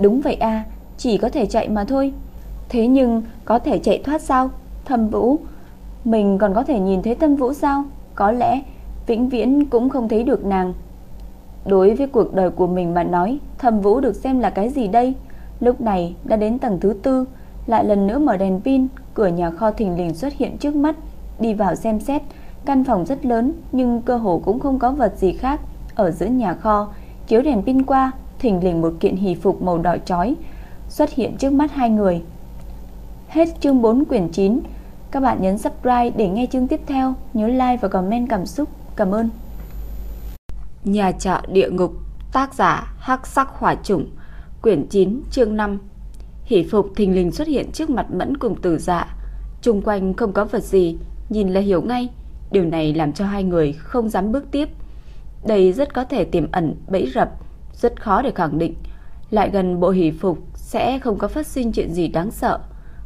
Đúng vậy à, chỉ có thể chạy mà thôi. Thế nhưng có thể chạy thoát sao? Thâm Vũ, mình còn có thể nhìn thấy Thâm Vũ sao? Có lẽ vĩnh viễn cũng không thấy được nàng. Đối với cuộc đời của mình mà nói, thầm Vũ được xem là cái gì đây? Lúc này đã đến tầng thứ tư, lại lần nữa mở đèn pin, cửa nhà kho thình lình xuất hiện trước mắt, đi vào xem xét, căn phòng rất lớn nhưng cơ hồ cũng không có vật gì khác. Ở giữa nhà kho, chiếu đèn pin qua, thình lình một kiện hỷ phục màu đỏ chói xuất hiện trước mắt hai người. Hết chương 4 quyển 9. Các bạn nhấn subscribe để nghe chương tiếp theo, nhớ like và comment cảm xúc. Cảm ơn. Nhà trọ địa ngục, tác giả Hắc Sắc Hỏa Chủng, quyển 9, chương 5. hỉ phục thình lình xuất hiện trước mặt Mẫn cùng Tử Dạ, xung quanh không có vật gì, nhìn là hiểu ngay, điều này làm cho hai người không dám bước tiếp. Đây rất có thể tiềm ẩn bẫy rập, rất khó để khẳng định. Lại gần bộ hỉ phục sẽ không có phát sinh chuyện gì đáng sợ.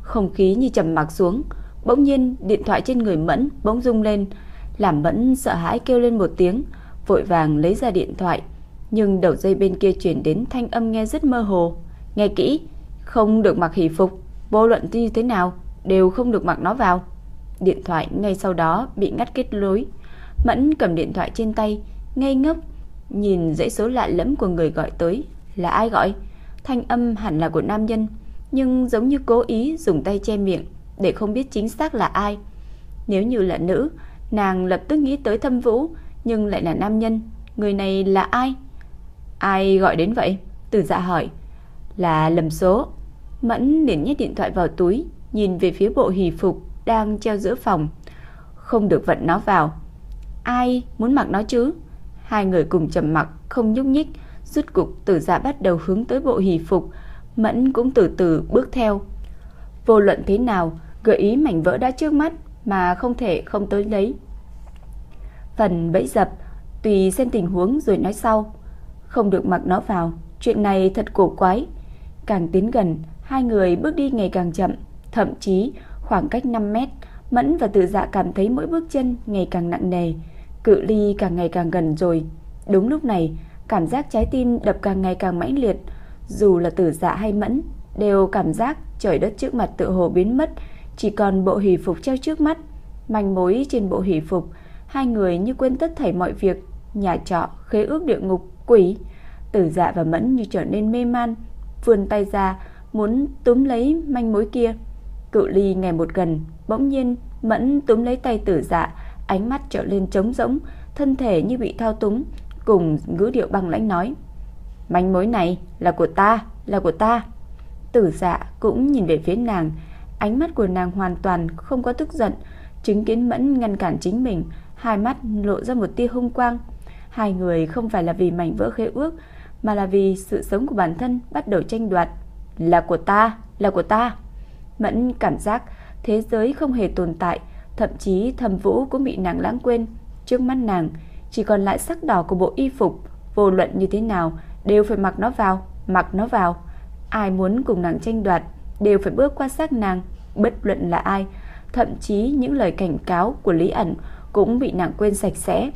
Không khí như trầm mặc xuống, bỗng nhiên điện thoại trên người Mẫn bỗng rung lên, làm Mẫn sợ hãi kêu lên một tiếng, vội vàng lấy ra điện thoại, nhưng đầu dây bên kia truyền đến thanh âm nghe rất mơ hồ. Nghe kỹ, không được mặc hỷ phục, vô luận như thế nào đều không được mặc nó vào. Điện thoại ngay sau đó bị ngắt kết nối. Mẫn cầm điện thoại trên tay, ngây ngốc, nhìn dãy số lạ lẫm của người gọi tới. Là ai gọi? Thanh âm hẳn là của nam nhân, nhưng giống như cố ý dùng tay che miệng để không biết chính xác là ai. Nếu như là nữ, nàng lập tức nghĩ tới thâm vũ, nhưng lại là nam nhân. Người này là ai? Ai gọi đến vậy? Từ dạ hỏi. Là lầm số. Mẫn liền nhét điện thoại vào túi, nhìn về phía bộ hỷ phục đang treo giữa phòng. Không được vận nó vào. Ai muốn mặc nó chứ? Hai người cùng trầm mặc, không nhúc nhích. Rút cục từ dạ bắt đầu hướng tới bộ hỷ phục. Mẫn cũng từ từ bước theo. Vô luận thế nào, gợi ý mảnh vỡ đã trước mắt mà không thể không tới lấy. Phần bẫy dập, tùy xem tình huống rồi nói sau. Không được mặc nó vào, chuyện này thật cổ quái. Càng tiến gần, hai người bước đi ngày càng chậm, thậm chí khoảng cách 5 mét, Mẫn và Tự Dạ cảm thấy mỗi bước chân ngày càng nặng nề, cự ly càng ngày càng gần rồi. Đúng lúc này, cảm giác trái tim đập càng ngày càng mãnh liệt, dù là Tử Dạ hay Mẫn đều cảm giác trời đất trước mặt tự hồ biến mất, chỉ còn bộ hỷ phục treo trước mắt. Manh mối trên bộ hỷ phục, hai người như quên tất thảy mọi việc, nhà trọ, khế ước địa ngục, quỷ. Tử Dạ và Mẫn như trở nên mê man, vươn tay ra muốn túm lấy manh mối kia. Cự ly ngày một gần, bỗng nhiên Mẫn túm lấy tay Tử Dạ, ánh mắt trở lên trống rỗng, thân thể như bị thao túng, cùng ngữ điệu băng lãnh nói: "Manh mối này là của ta, là của ta." Tử Dạ cũng nhìn về phía nàng, ánh mắt của nàng hoàn toàn không có tức giận, chứng kiến Mẫn ngăn cản chính mình, hai mắt lộ ra một tia hung quang. Hai người không phải là vì mảnh vỡ khế ước, mà là vì sự sống của bản thân bắt đầu tranh đoạt. Là của ta, là của ta. Mẫn cảm giác thế giới không hề tồn tại, thậm chí thầm vũ cũng bị nàng lãng quên. Trước mắt nàng, chỉ còn lại sắc đỏ của bộ y phục, vô luận như thế nào đều phải mặc nó vào, mặc nó vào. Ai muốn cùng nàng tranh đoạt đều phải bước qua xác nàng, bất luận là ai. Thậm chí những lời cảnh cáo của Lý ẩn cũng bị nàng quên sạch sẽ.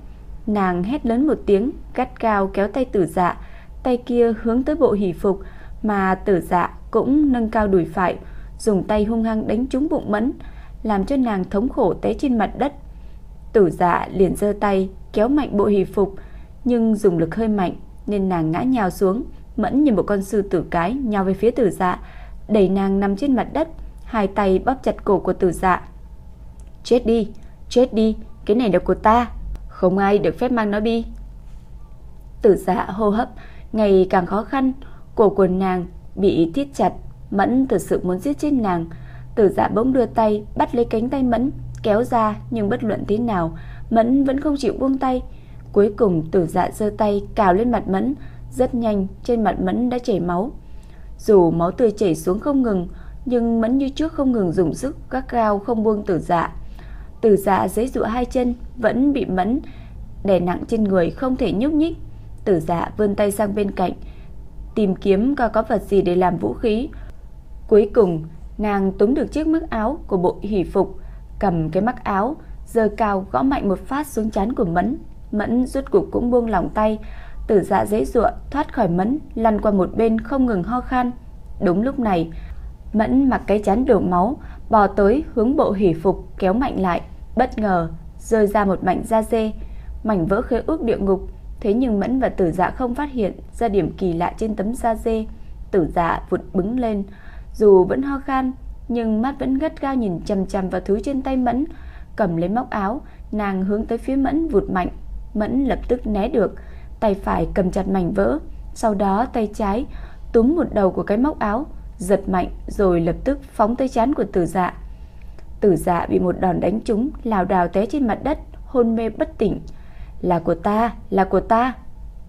Nàng hét lớn một tiếng, gắt cao kéo tay tử dạ, tay kia hướng tới bộ hỷ phục, mà tử dạ cũng nâng cao đùi phải, dùng tay hung hăng đánh trúng bụng Mẫn, làm cho nàng thống khổ té trên mặt đất. Tử dạ liền giơ tay kéo mạnh bộ hỷ phục, nhưng dùng lực hơi mạnh nên nàng ngã nhào xuống, Mẫn như một con sư tử cái nhào về phía tử dạ, đẩy nàng nằm trên mặt đất, hai tay bóp chặt cổ của tử dạ. Chết đi, chết đi, cái này là của ta, không ai được phép mang nó đi. Tử dạ hô hấp ngày càng khó khăn, cổ của nàng bị thiết chặt, Mẫn thật sự muốn giết chết nàng. Tử dạ bỗng đưa tay bắt lấy cánh tay Mẫn, kéo ra nhưng bất luận thế nào, Mẫn vẫn không chịu buông tay. Cuối cùng tử dạ giơ tay cào lên mặt Mẫn, rất nhanh trên mặt Mẫn đã chảy máu. Dù máu tươi chảy xuống không ngừng, nhưng Mẫn như trước không ngừng dùng sức các gao không buông tử dạ. Tử dạ giấy dụa hai chân vẫn bị Mẫn đè nặng trên người không thể nhúc nhích. Tử dạ vươn tay sang bên cạnh, tìm kiếm coi có vật gì để làm vũ khí. Cuối cùng, nàng túm được chiếc mắc áo của bộ hỷ phục, cầm cái mắc áo, giơ cao gõ mạnh một phát xuống chán của Mẫn. Mẫn rút cục cũng buông lỏng tay, tử dạ dễ dụa thoát khỏi Mẫn, lăn qua một bên không ngừng ho khan. Đúng lúc này, Mẫn mặc cái chán đổ máu, bò tới hướng bộ hỷ phục kéo mạnh lại, bất ngờ rơi ra một mảnh da dê, mảnh vỡ khế ước địa ngục. Thế nhưng Mẫn và Tử Dạ không phát hiện ra điểm kỳ lạ trên tấm da dê. Tử Dạ vụt bứng lên, dù vẫn ho khan, nhưng mắt vẫn gắt gao nhìn chằm chằm vào thứ trên tay Mẫn, cầm lấy móc áo, nàng hướng tới phía Mẫn vụt mạnh. Mẫn lập tức né được, tay phải cầm chặt mảnh vỡ, sau đó tay trái túm một đầu của cái móc áo, giật mạnh rồi lập tức phóng tới chán của Tử Dạ. Tử Dạ bị một đòn đánh trúng, lảo đảo té trên mặt đất, hôn mê bất tỉnh. Là của ta, là của ta.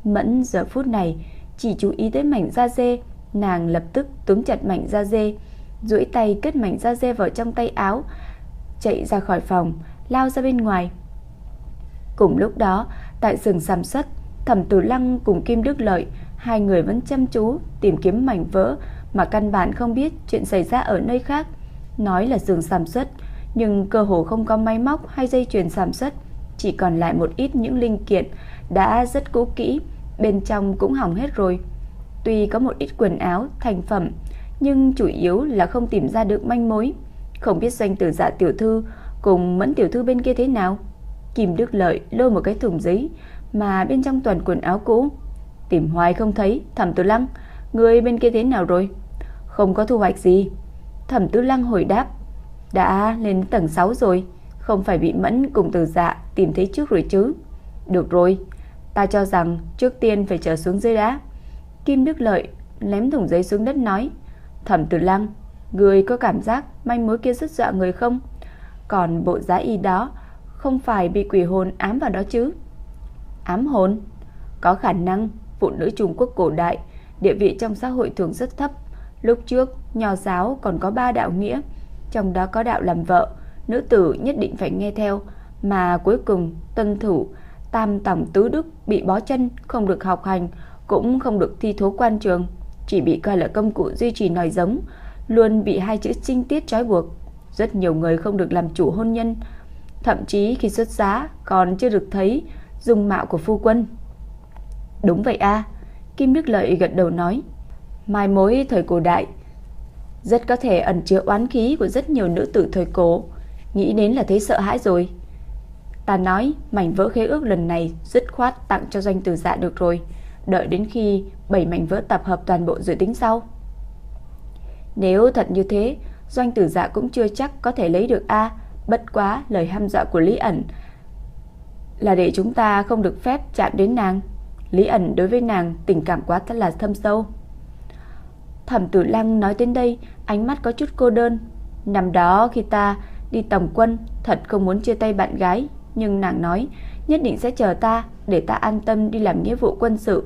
Mẫn giờ phút này chỉ chú ý tới mảnh da dê, nàng lập tức túm chặt mảnh da dê, duỗi tay kết mảnh da dê vào trong tay áo, chạy ra khỏi phòng, lao ra bên ngoài. Cùng lúc đó, tại rừng sản xuất, Thẩm Tử Lăng cùng Kim Đức Lợi, hai người vẫn chăm chú tìm kiếm mảnh vỡ mà căn bản không biết chuyện xảy ra ở nơi khác. Nói là giường sản xuất, nhưng cơ hồ không có máy móc hay dây chuyền sản xuất, chỉ còn lại một ít những linh kiện đã rất cũ kỹ, bên trong cũng hỏng hết rồi. Tuy có một ít quần áo, thành phẩm, nhưng chủ yếu là không tìm ra được manh mối. Không biết doanh tử dạ tiểu thư cùng mẫn tiểu thư bên kia thế nào. Kim Đức Lợi lôi một cái thùng giấy mà bên trong toàn quần áo cũ. Tìm hoài không thấy, thẩm tử lăng, người bên kia thế nào rồi? Không có thu hoạch gì. Thẩm tử lăng hồi đáp, đã lên tầng 6 rồi, không phải bị mẫn cùng từ dạ tìm thấy trước rồi chứ. Được rồi, ta cho rằng trước tiên phải trở xuống dưới đá. Kim Đức Lợi lém thùng giấy xuống đất nói, Thẩm Tử Lăng, người có cảm giác manh mối kia rất dọa người không? Còn bộ giá y đó không phải bị quỷ hồn ám vào đó chứ? Ám hồn? Có khả năng phụ nữ Trung Quốc cổ đại địa vị trong xã hội thường rất thấp. Lúc trước, nho giáo còn có ba đạo nghĩa, trong đó có đạo làm vợ, nữ tử nhất định phải nghe theo, mà cuối cùng tuân thủ tam tổng tứ đức bị bó chân, không được học hành, cũng không được thi thố quan trường, chỉ bị coi là công cụ duy trì nòi giống, luôn bị hai chữ trinh tiết trói buộc. Rất nhiều người không được làm chủ hôn nhân, thậm chí khi xuất giá còn chưa được thấy dung mạo của phu quân. Đúng vậy a, Kim Đức Lợi gật đầu nói. Mai mối thời cổ đại rất có thể ẩn chứa oán khí của rất nhiều nữ tử thời cổ, nghĩ đến là thấy sợ hãi rồi. Ta nói, mảnh vỡ khế ước lần này dứt khoát tặng cho doanh tử dạ được rồi, đợi đến khi bảy mảnh vỡ tập hợp toàn bộ rồi tính sau. Nếu thật như thế, doanh tử dạ cũng chưa chắc có thể lấy được A, bất quá lời ham dọa của Lý ẩn là để chúng ta không được phép chạm đến nàng. Lý ẩn đối với nàng tình cảm quá thật là thâm sâu. Thẩm Tử Lăng nói đến đây, ánh mắt có chút cô đơn. Năm đó khi ta đi tổng quân, thật không muốn chia tay bạn gái, nhưng nàng nói nhất định sẽ chờ ta để ta an tâm đi làm nghĩa vụ quân sự.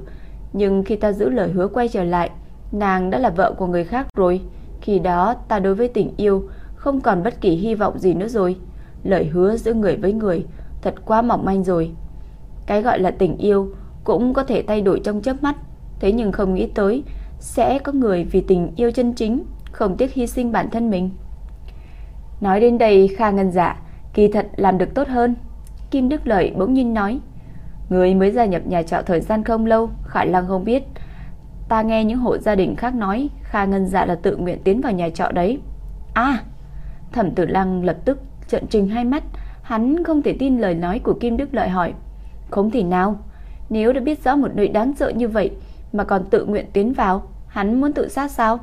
Nhưng khi ta giữ lời hứa quay trở lại, nàng đã là vợ của người khác rồi. Khi đó ta đối với tình yêu không còn bất kỳ hy vọng gì nữa rồi. Lời hứa giữa người với người thật quá mỏng manh rồi. Cái gọi là tình yêu cũng có thể thay đổi trong chớp mắt, thế nhưng không nghĩ tới sẽ có người vì tình yêu chân chính không tiếc hy sinh bản thân mình. Nói đến đây Kha Ngân Dạ kỳ thật làm được tốt hơn. Kim Đức Lợi bỗng nhiên nói, người mới gia nhập nhà trọ thời gian không lâu, Khả năng không biết. Ta nghe những hộ gia đình khác nói Kha Ngân Dạ là tự nguyện tiến vào nhà trọ đấy. À, Thẩm Tử Lăng lập tức trợn trừng hai mắt, hắn không thể tin lời nói của Kim Đức Lợi hỏi. Không thể nào, nếu đã biết rõ một nơi đáng sợ như vậy mà còn tự nguyện tiến vào, hắn muốn tự sát sao?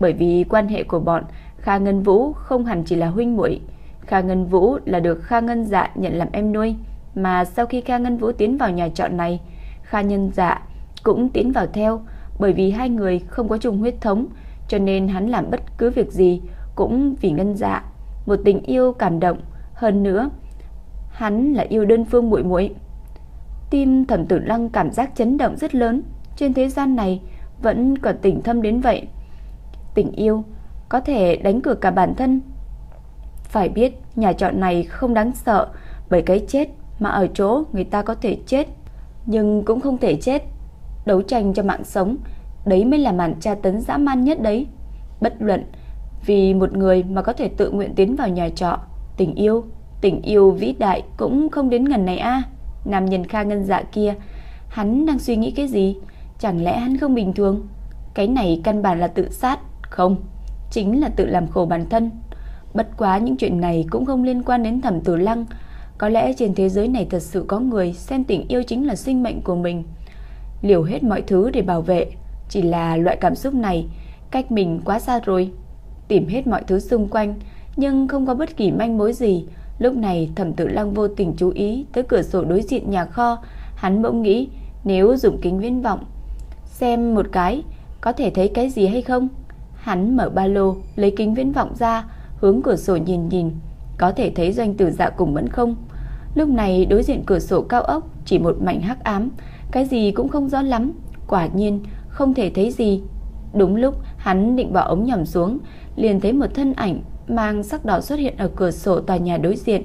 Bởi vì quan hệ của bọn Kha Ngân Vũ không hẳn chỉ là huynh muội. Kha Ngân Vũ là được Kha Ngân Dạ nhận làm em nuôi, mà sau khi Kha Ngân Vũ tiến vào nhà trọ này, Kha Nhân Dạ cũng tiến vào theo, bởi vì hai người không có chung huyết thống, cho nên hắn làm bất cứ việc gì cũng vì Ngân Dạ, một tình yêu cảm động, hơn nữa, hắn là yêu đơn phương muội muội. Tim Thẩm Tử Lăng cảm giác chấn động rất lớn, trên thế gian này vẫn còn tình thâm đến vậy. Tình yêu có thể đánh cược cả bản thân. Phải biết nhà trọ này không đáng sợ bởi cái chết mà ở chỗ người ta có thể chết nhưng cũng không thể chết. Đấu tranh cho mạng sống, đấy mới là màn tra tấn dã man nhất đấy. Bất luận vì một người mà có thể tự nguyện tiến vào nhà trọ, tình yêu, tình yêu vĩ đại cũng không đến ngần này a. Nam nhân Kha Ngân Dạ kia, hắn đang suy nghĩ cái gì? Chẳng lẽ hắn không bình thường? Cái này căn bản là tự sát, không? Chính là tự làm khổ bản thân. Bất quá những chuyện này cũng không liên quan đến Thẩm Tử Lăng, có lẽ trên thế giới này thật sự có người xem tình yêu chính là sinh mệnh của mình, liều hết mọi thứ để bảo vệ, chỉ là loại cảm xúc này cách mình quá xa rồi. Tìm hết mọi thứ xung quanh nhưng không có bất kỳ manh mối gì. Lúc này Thẩm Tử Lăng vô tình chú ý tới cửa sổ đối diện nhà kho, hắn bỗng nghĩ nếu dùng kính viễn vọng xem một cái có thể thấy cái gì hay không. Hắn mở ba lô, lấy kính viễn vọng ra, hướng cửa sổ nhìn nhìn, có thể thấy doanh tử dạ cùng vẫn không. Lúc này đối diện cửa sổ cao ốc chỉ một mảnh hắc ám, cái gì cũng không rõ lắm, quả nhiên không thể thấy gì. Đúng lúc hắn định bỏ ống nhòm xuống, liền thấy một thân ảnh mang sắc đỏ xuất hiện ở cửa sổ tòa nhà đối diện.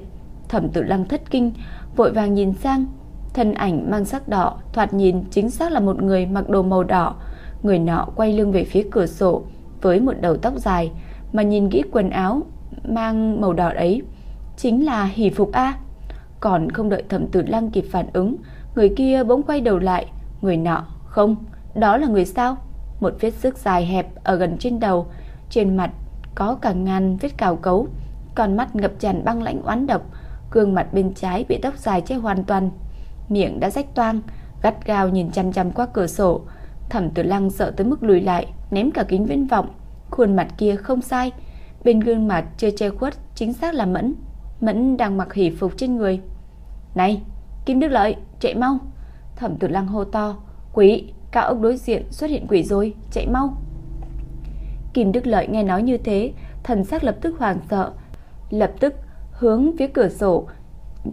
Thẩm Tử Lăng thất kinh, vội vàng nhìn sang, thân ảnh mang sắc đỏ, thoạt nhìn chính xác là một người mặc đồ màu đỏ. Người nọ quay lưng về phía cửa sổ với một đầu tóc dài, mà nhìn kỹ quần áo mang màu đỏ ấy, chính là hỷ phục a. Còn không đợi Thẩm Tử Lăng kịp phản ứng, người kia bỗng quay đầu lại, người nọ, không, đó là người sao? Một vết sức dài hẹp ở gần trên đầu, trên mặt có cả ngàn vết cào cấu, con mắt ngập tràn băng lãnh oán độc, gương mặt bên trái bị tóc dài che hoàn toàn, miệng đã rách toang, gắt gao nhìn chằm chằm qua cửa sổ. Thẩm Tử Lăng sợ tới mức lùi lại, ném cả kính viễn vọng, khuôn mặt kia không sai, bên gương mặt chưa che khuất chính xác là Mẫn. Mẫn đang mặc hỉ phục trên người. "Này, Kim Đức Lợi, chạy mau!" Thẩm Tử Lăng hô to, "Quỷ, cao ốc đối diện xuất hiện quỷ rồi, chạy mau!" Kim Đức Lợi nghe nói như thế, thần sắc lập tức hoảng sợ, lập tức hướng phía cửa sổ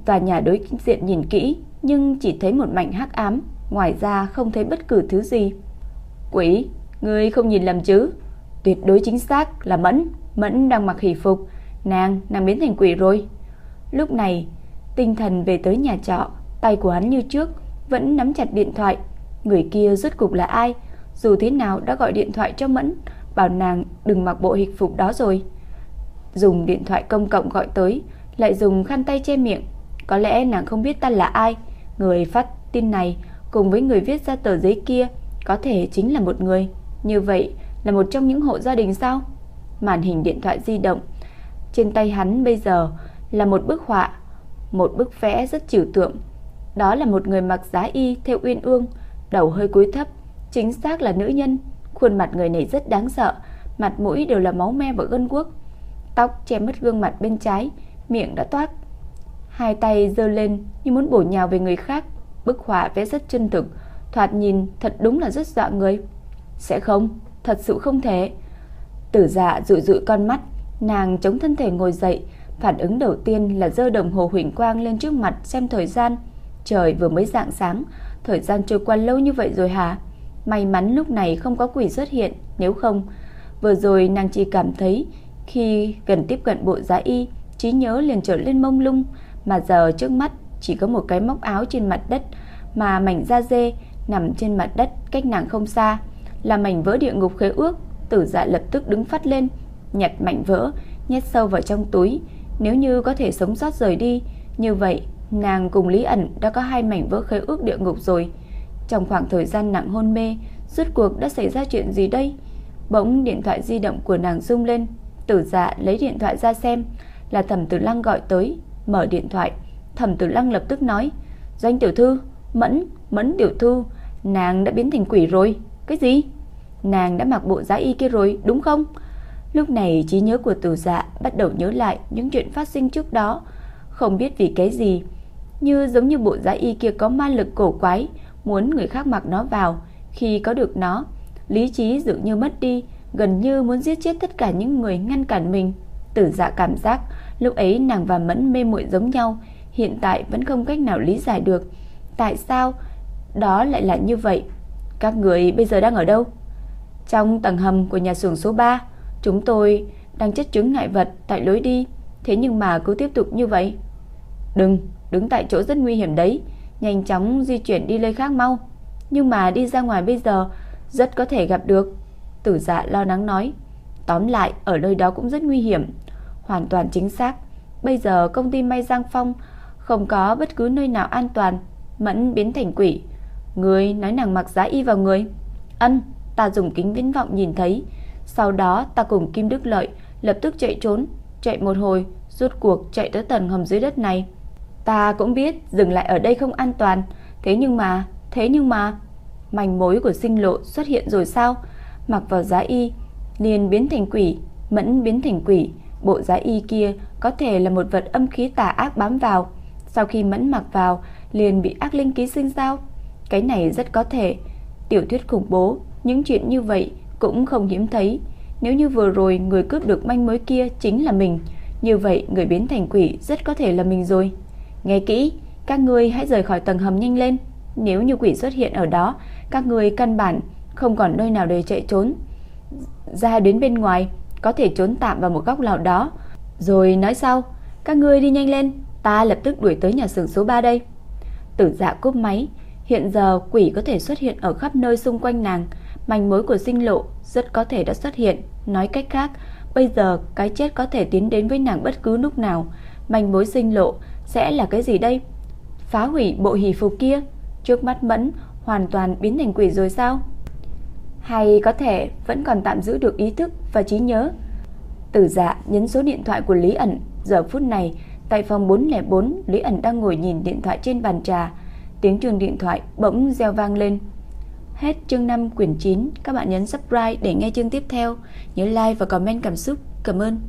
tòa nhà đối diện nhìn kỹ, nhưng chỉ thấy một mảnh hắc ám, ngoài ra không thấy bất cứ thứ gì. "Quỷ, ngươi không nhìn lầm chứ?" Tuyệt đối chính xác là Mẫn, Mẫn đang mặc hỷ phục, nàng nàng biến thành quỷ rồi. Lúc này, tinh thần về tới nhà trọ, tay của hắn như trước vẫn nắm chặt điện thoại. Người kia rốt cục là ai? Dù thế nào đã gọi điện thoại cho Mẫn, bảo nàng đừng mặc bộ hịch phục đó rồi. Dùng điện thoại công cộng gọi tới, lại dùng khăn tay che miệng. Có lẽ nàng không biết ta là ai. Người phát tin này cùng với người viết ra tờ giấy kia có thể chính là một người. Như vậy là một trong những hộ gia đình sao? Màn hình điện thoại di động trên tay hắn bây giờ là một bức họa, một bức vẽ rất trừu tượng. Đó là một người mặc giá y theo uyên ương, đầu hơi cúi thấp, chính xác là nữ nhân. Khuôn mặt người này rất đáng sợ, mặt mũi đều là máu me và gân guốc. Tóc che mất gương mặt bên trái, miệng đã toát. Hai tay giơ lên như muốn bổ nhào về người khác. Bức họa vẽ rất chân thực, thoạt nhìn thật đúng là rất dọa người. Sẽ không, thật sự không thể. Tử dạ dụi dụi con mắt, nàng chống thân thể ngồi dậy, phản ứng đầu tiên là giơ đồng hồ huỳnh quang lên trước mặt xem thời gian. Trời vừa mới rạng sáng, thời gian trôi qua lâu như vậy rồi hả? May mắn lúc này không có quỷ xuất hiện, nếu không, vừa rồi nàng chỉ cảm thấy khi gần tiếp cận bộ giá y, trí nhớ liền trở lên mông lung, mà giờ trước mắt chỉ có một cái móc áo trên mặt đất mà mảnh da dê nằm trên mặt đất cách nàng không xa, là mảnh vỡ địa ngục khế ước. Tử Dạ lập tức đứng phát lên, nhặt mảnh vỡ, nhét sâu vào trong túi, nếu như có thể sống sót rời đi, như vậy nàng cùng Lý ẩn đã có hai mảnh vỡ khế ước địa ngục rồi. Trong khoảng thời gian nặng hôn mê, rốt cuộc đã xảy ra chuyện gì đây? Bỗng điện thoại di động của nàng rung lên, Tử dạ lấy điện thoại ra xem, là thẩm tử lăng gọi tới, mở điện thoại. Thẩm tử lăng lập tức nói, doanh tiểu thư, mẫn, mẫn tiểu thư, nàng đã biến thành quỷ rồi. Cái gì? Nàng đã mặc bộ giá y kia rồi, đúng không? Lúc này trí nhớ của tử dạ bắt đầu nhớ lại những chuyện phát sinh trước đó, không biết vì cái gì, như giống như bộ giá y kia có ma lực cổ quái, muốn người khác mặc nó vào, khi có được nó, lý trí dường như mất đi, gần như muốn giết chết tất cả những người ngăn cản mình. Tử dạ cảm giác lúc ấy nàng và Mẫn mê muội giống nhau, hiện tại vẫn không cách nào lý giải được. Tại sao đó lại là như vậy? Các người bây giờ đang ở đâu? Trong tầng hầm của nhà xưởng số 3, chúng tôi đang chất chứng ngại vật tại lối đi, thế nhưng mà cứ tiếp tục như vậy. Đừng, đứng tại chỗ rất nguy hiểm đấy, nhanh chóng di chuyển đi nơi khác mau. Nhưng mà đi ra ngoài bây giờ rất có thể gặp được. Tử dạ lo lắng nói. Tóm lại, ở nơi đó cũng rất nguy hiểm. Hoàn toàn chính xác. Bây giờ công ty May Giang Phong không có bất cứ nơi nào an toàn. Mẫn biến thành quỷ. Người nói nàng mặc giá y vào người. Ân, ta dùng kính viễn vọng nhìn thấy. Sau đó ta cùng Kim Đức Lợi lập tức chạy trốn. Chạy một hồi, rút cuộc chạy tới tầng hầm dưới đất này. Ta cũng biết dừng lại ở đây không an toàn. Thế nhưng mà, thế nhưng mà... Mảnh mối của sinh lộ xuất hiện rồi sao? Mặc vào giá y, liền biến thành quỷ, mẫn biến thành quỷ. Bộ giá y kia có thể là một vật âm khí tà ác bám vào. Sau khi mẫn mặc vào, liền bị ác linh ký sinh sao? Cái này rất có thể. Tiểu thuyết khủng bố, những chuyện như vậy cũng không hiếm thấy. Nếu như vừa rồi người cướp được manh mối kia chính là mình, như vậy người biến thành quỷ rất có thể là mình rồi. Nghe kỹ, các ngươi hãy rời khỏi tầng hầm nhanh lên. Nếu như quỷ xuất hiện ở đó, các ngươi căn bản không còn nơi nào để chạy trốn. Ra đến bên ngoài, có thể trốn tạm vào một góc nào đó. Rồi nói sau, các ngươi đi nhanh lên, ta lập tức đuổi tới nhà xưởng số 3 đây. Tử dạ cúp máy, hiện giờ quỷ có thể xuất hiện ở khắp nơi xung quanh nàng, manh mối của sinh lộ rất có thể đã xuất hiện. Nói cách khác, bây giờ cái chết có thể tiến đến với nàng bất cứ lúc nào. Manh mối sinh lộ sẽ là cái gì đây? Phá hủy bộ hỷ phục kia, trước mắt mẫn hoàn toàn biến thành quỷ rồi sao? Hay có thể vẫn còn tạm giữ được ý thức và trí nhớ? Tử dạ nhấn số điện thoại của Lý ẩn, giờ phút này tại phòng 404, Lý ẩn đang ngồi nhìn điện thoại trên bàn trà. Tiếng chuông điện thoại bỗng reo vang lên. Hết chương 5 quyển 9, các bạn nhấn subscribe để nghe chương tiếp theo. Nhớ like và comment cảm xúc. Cảm ơn.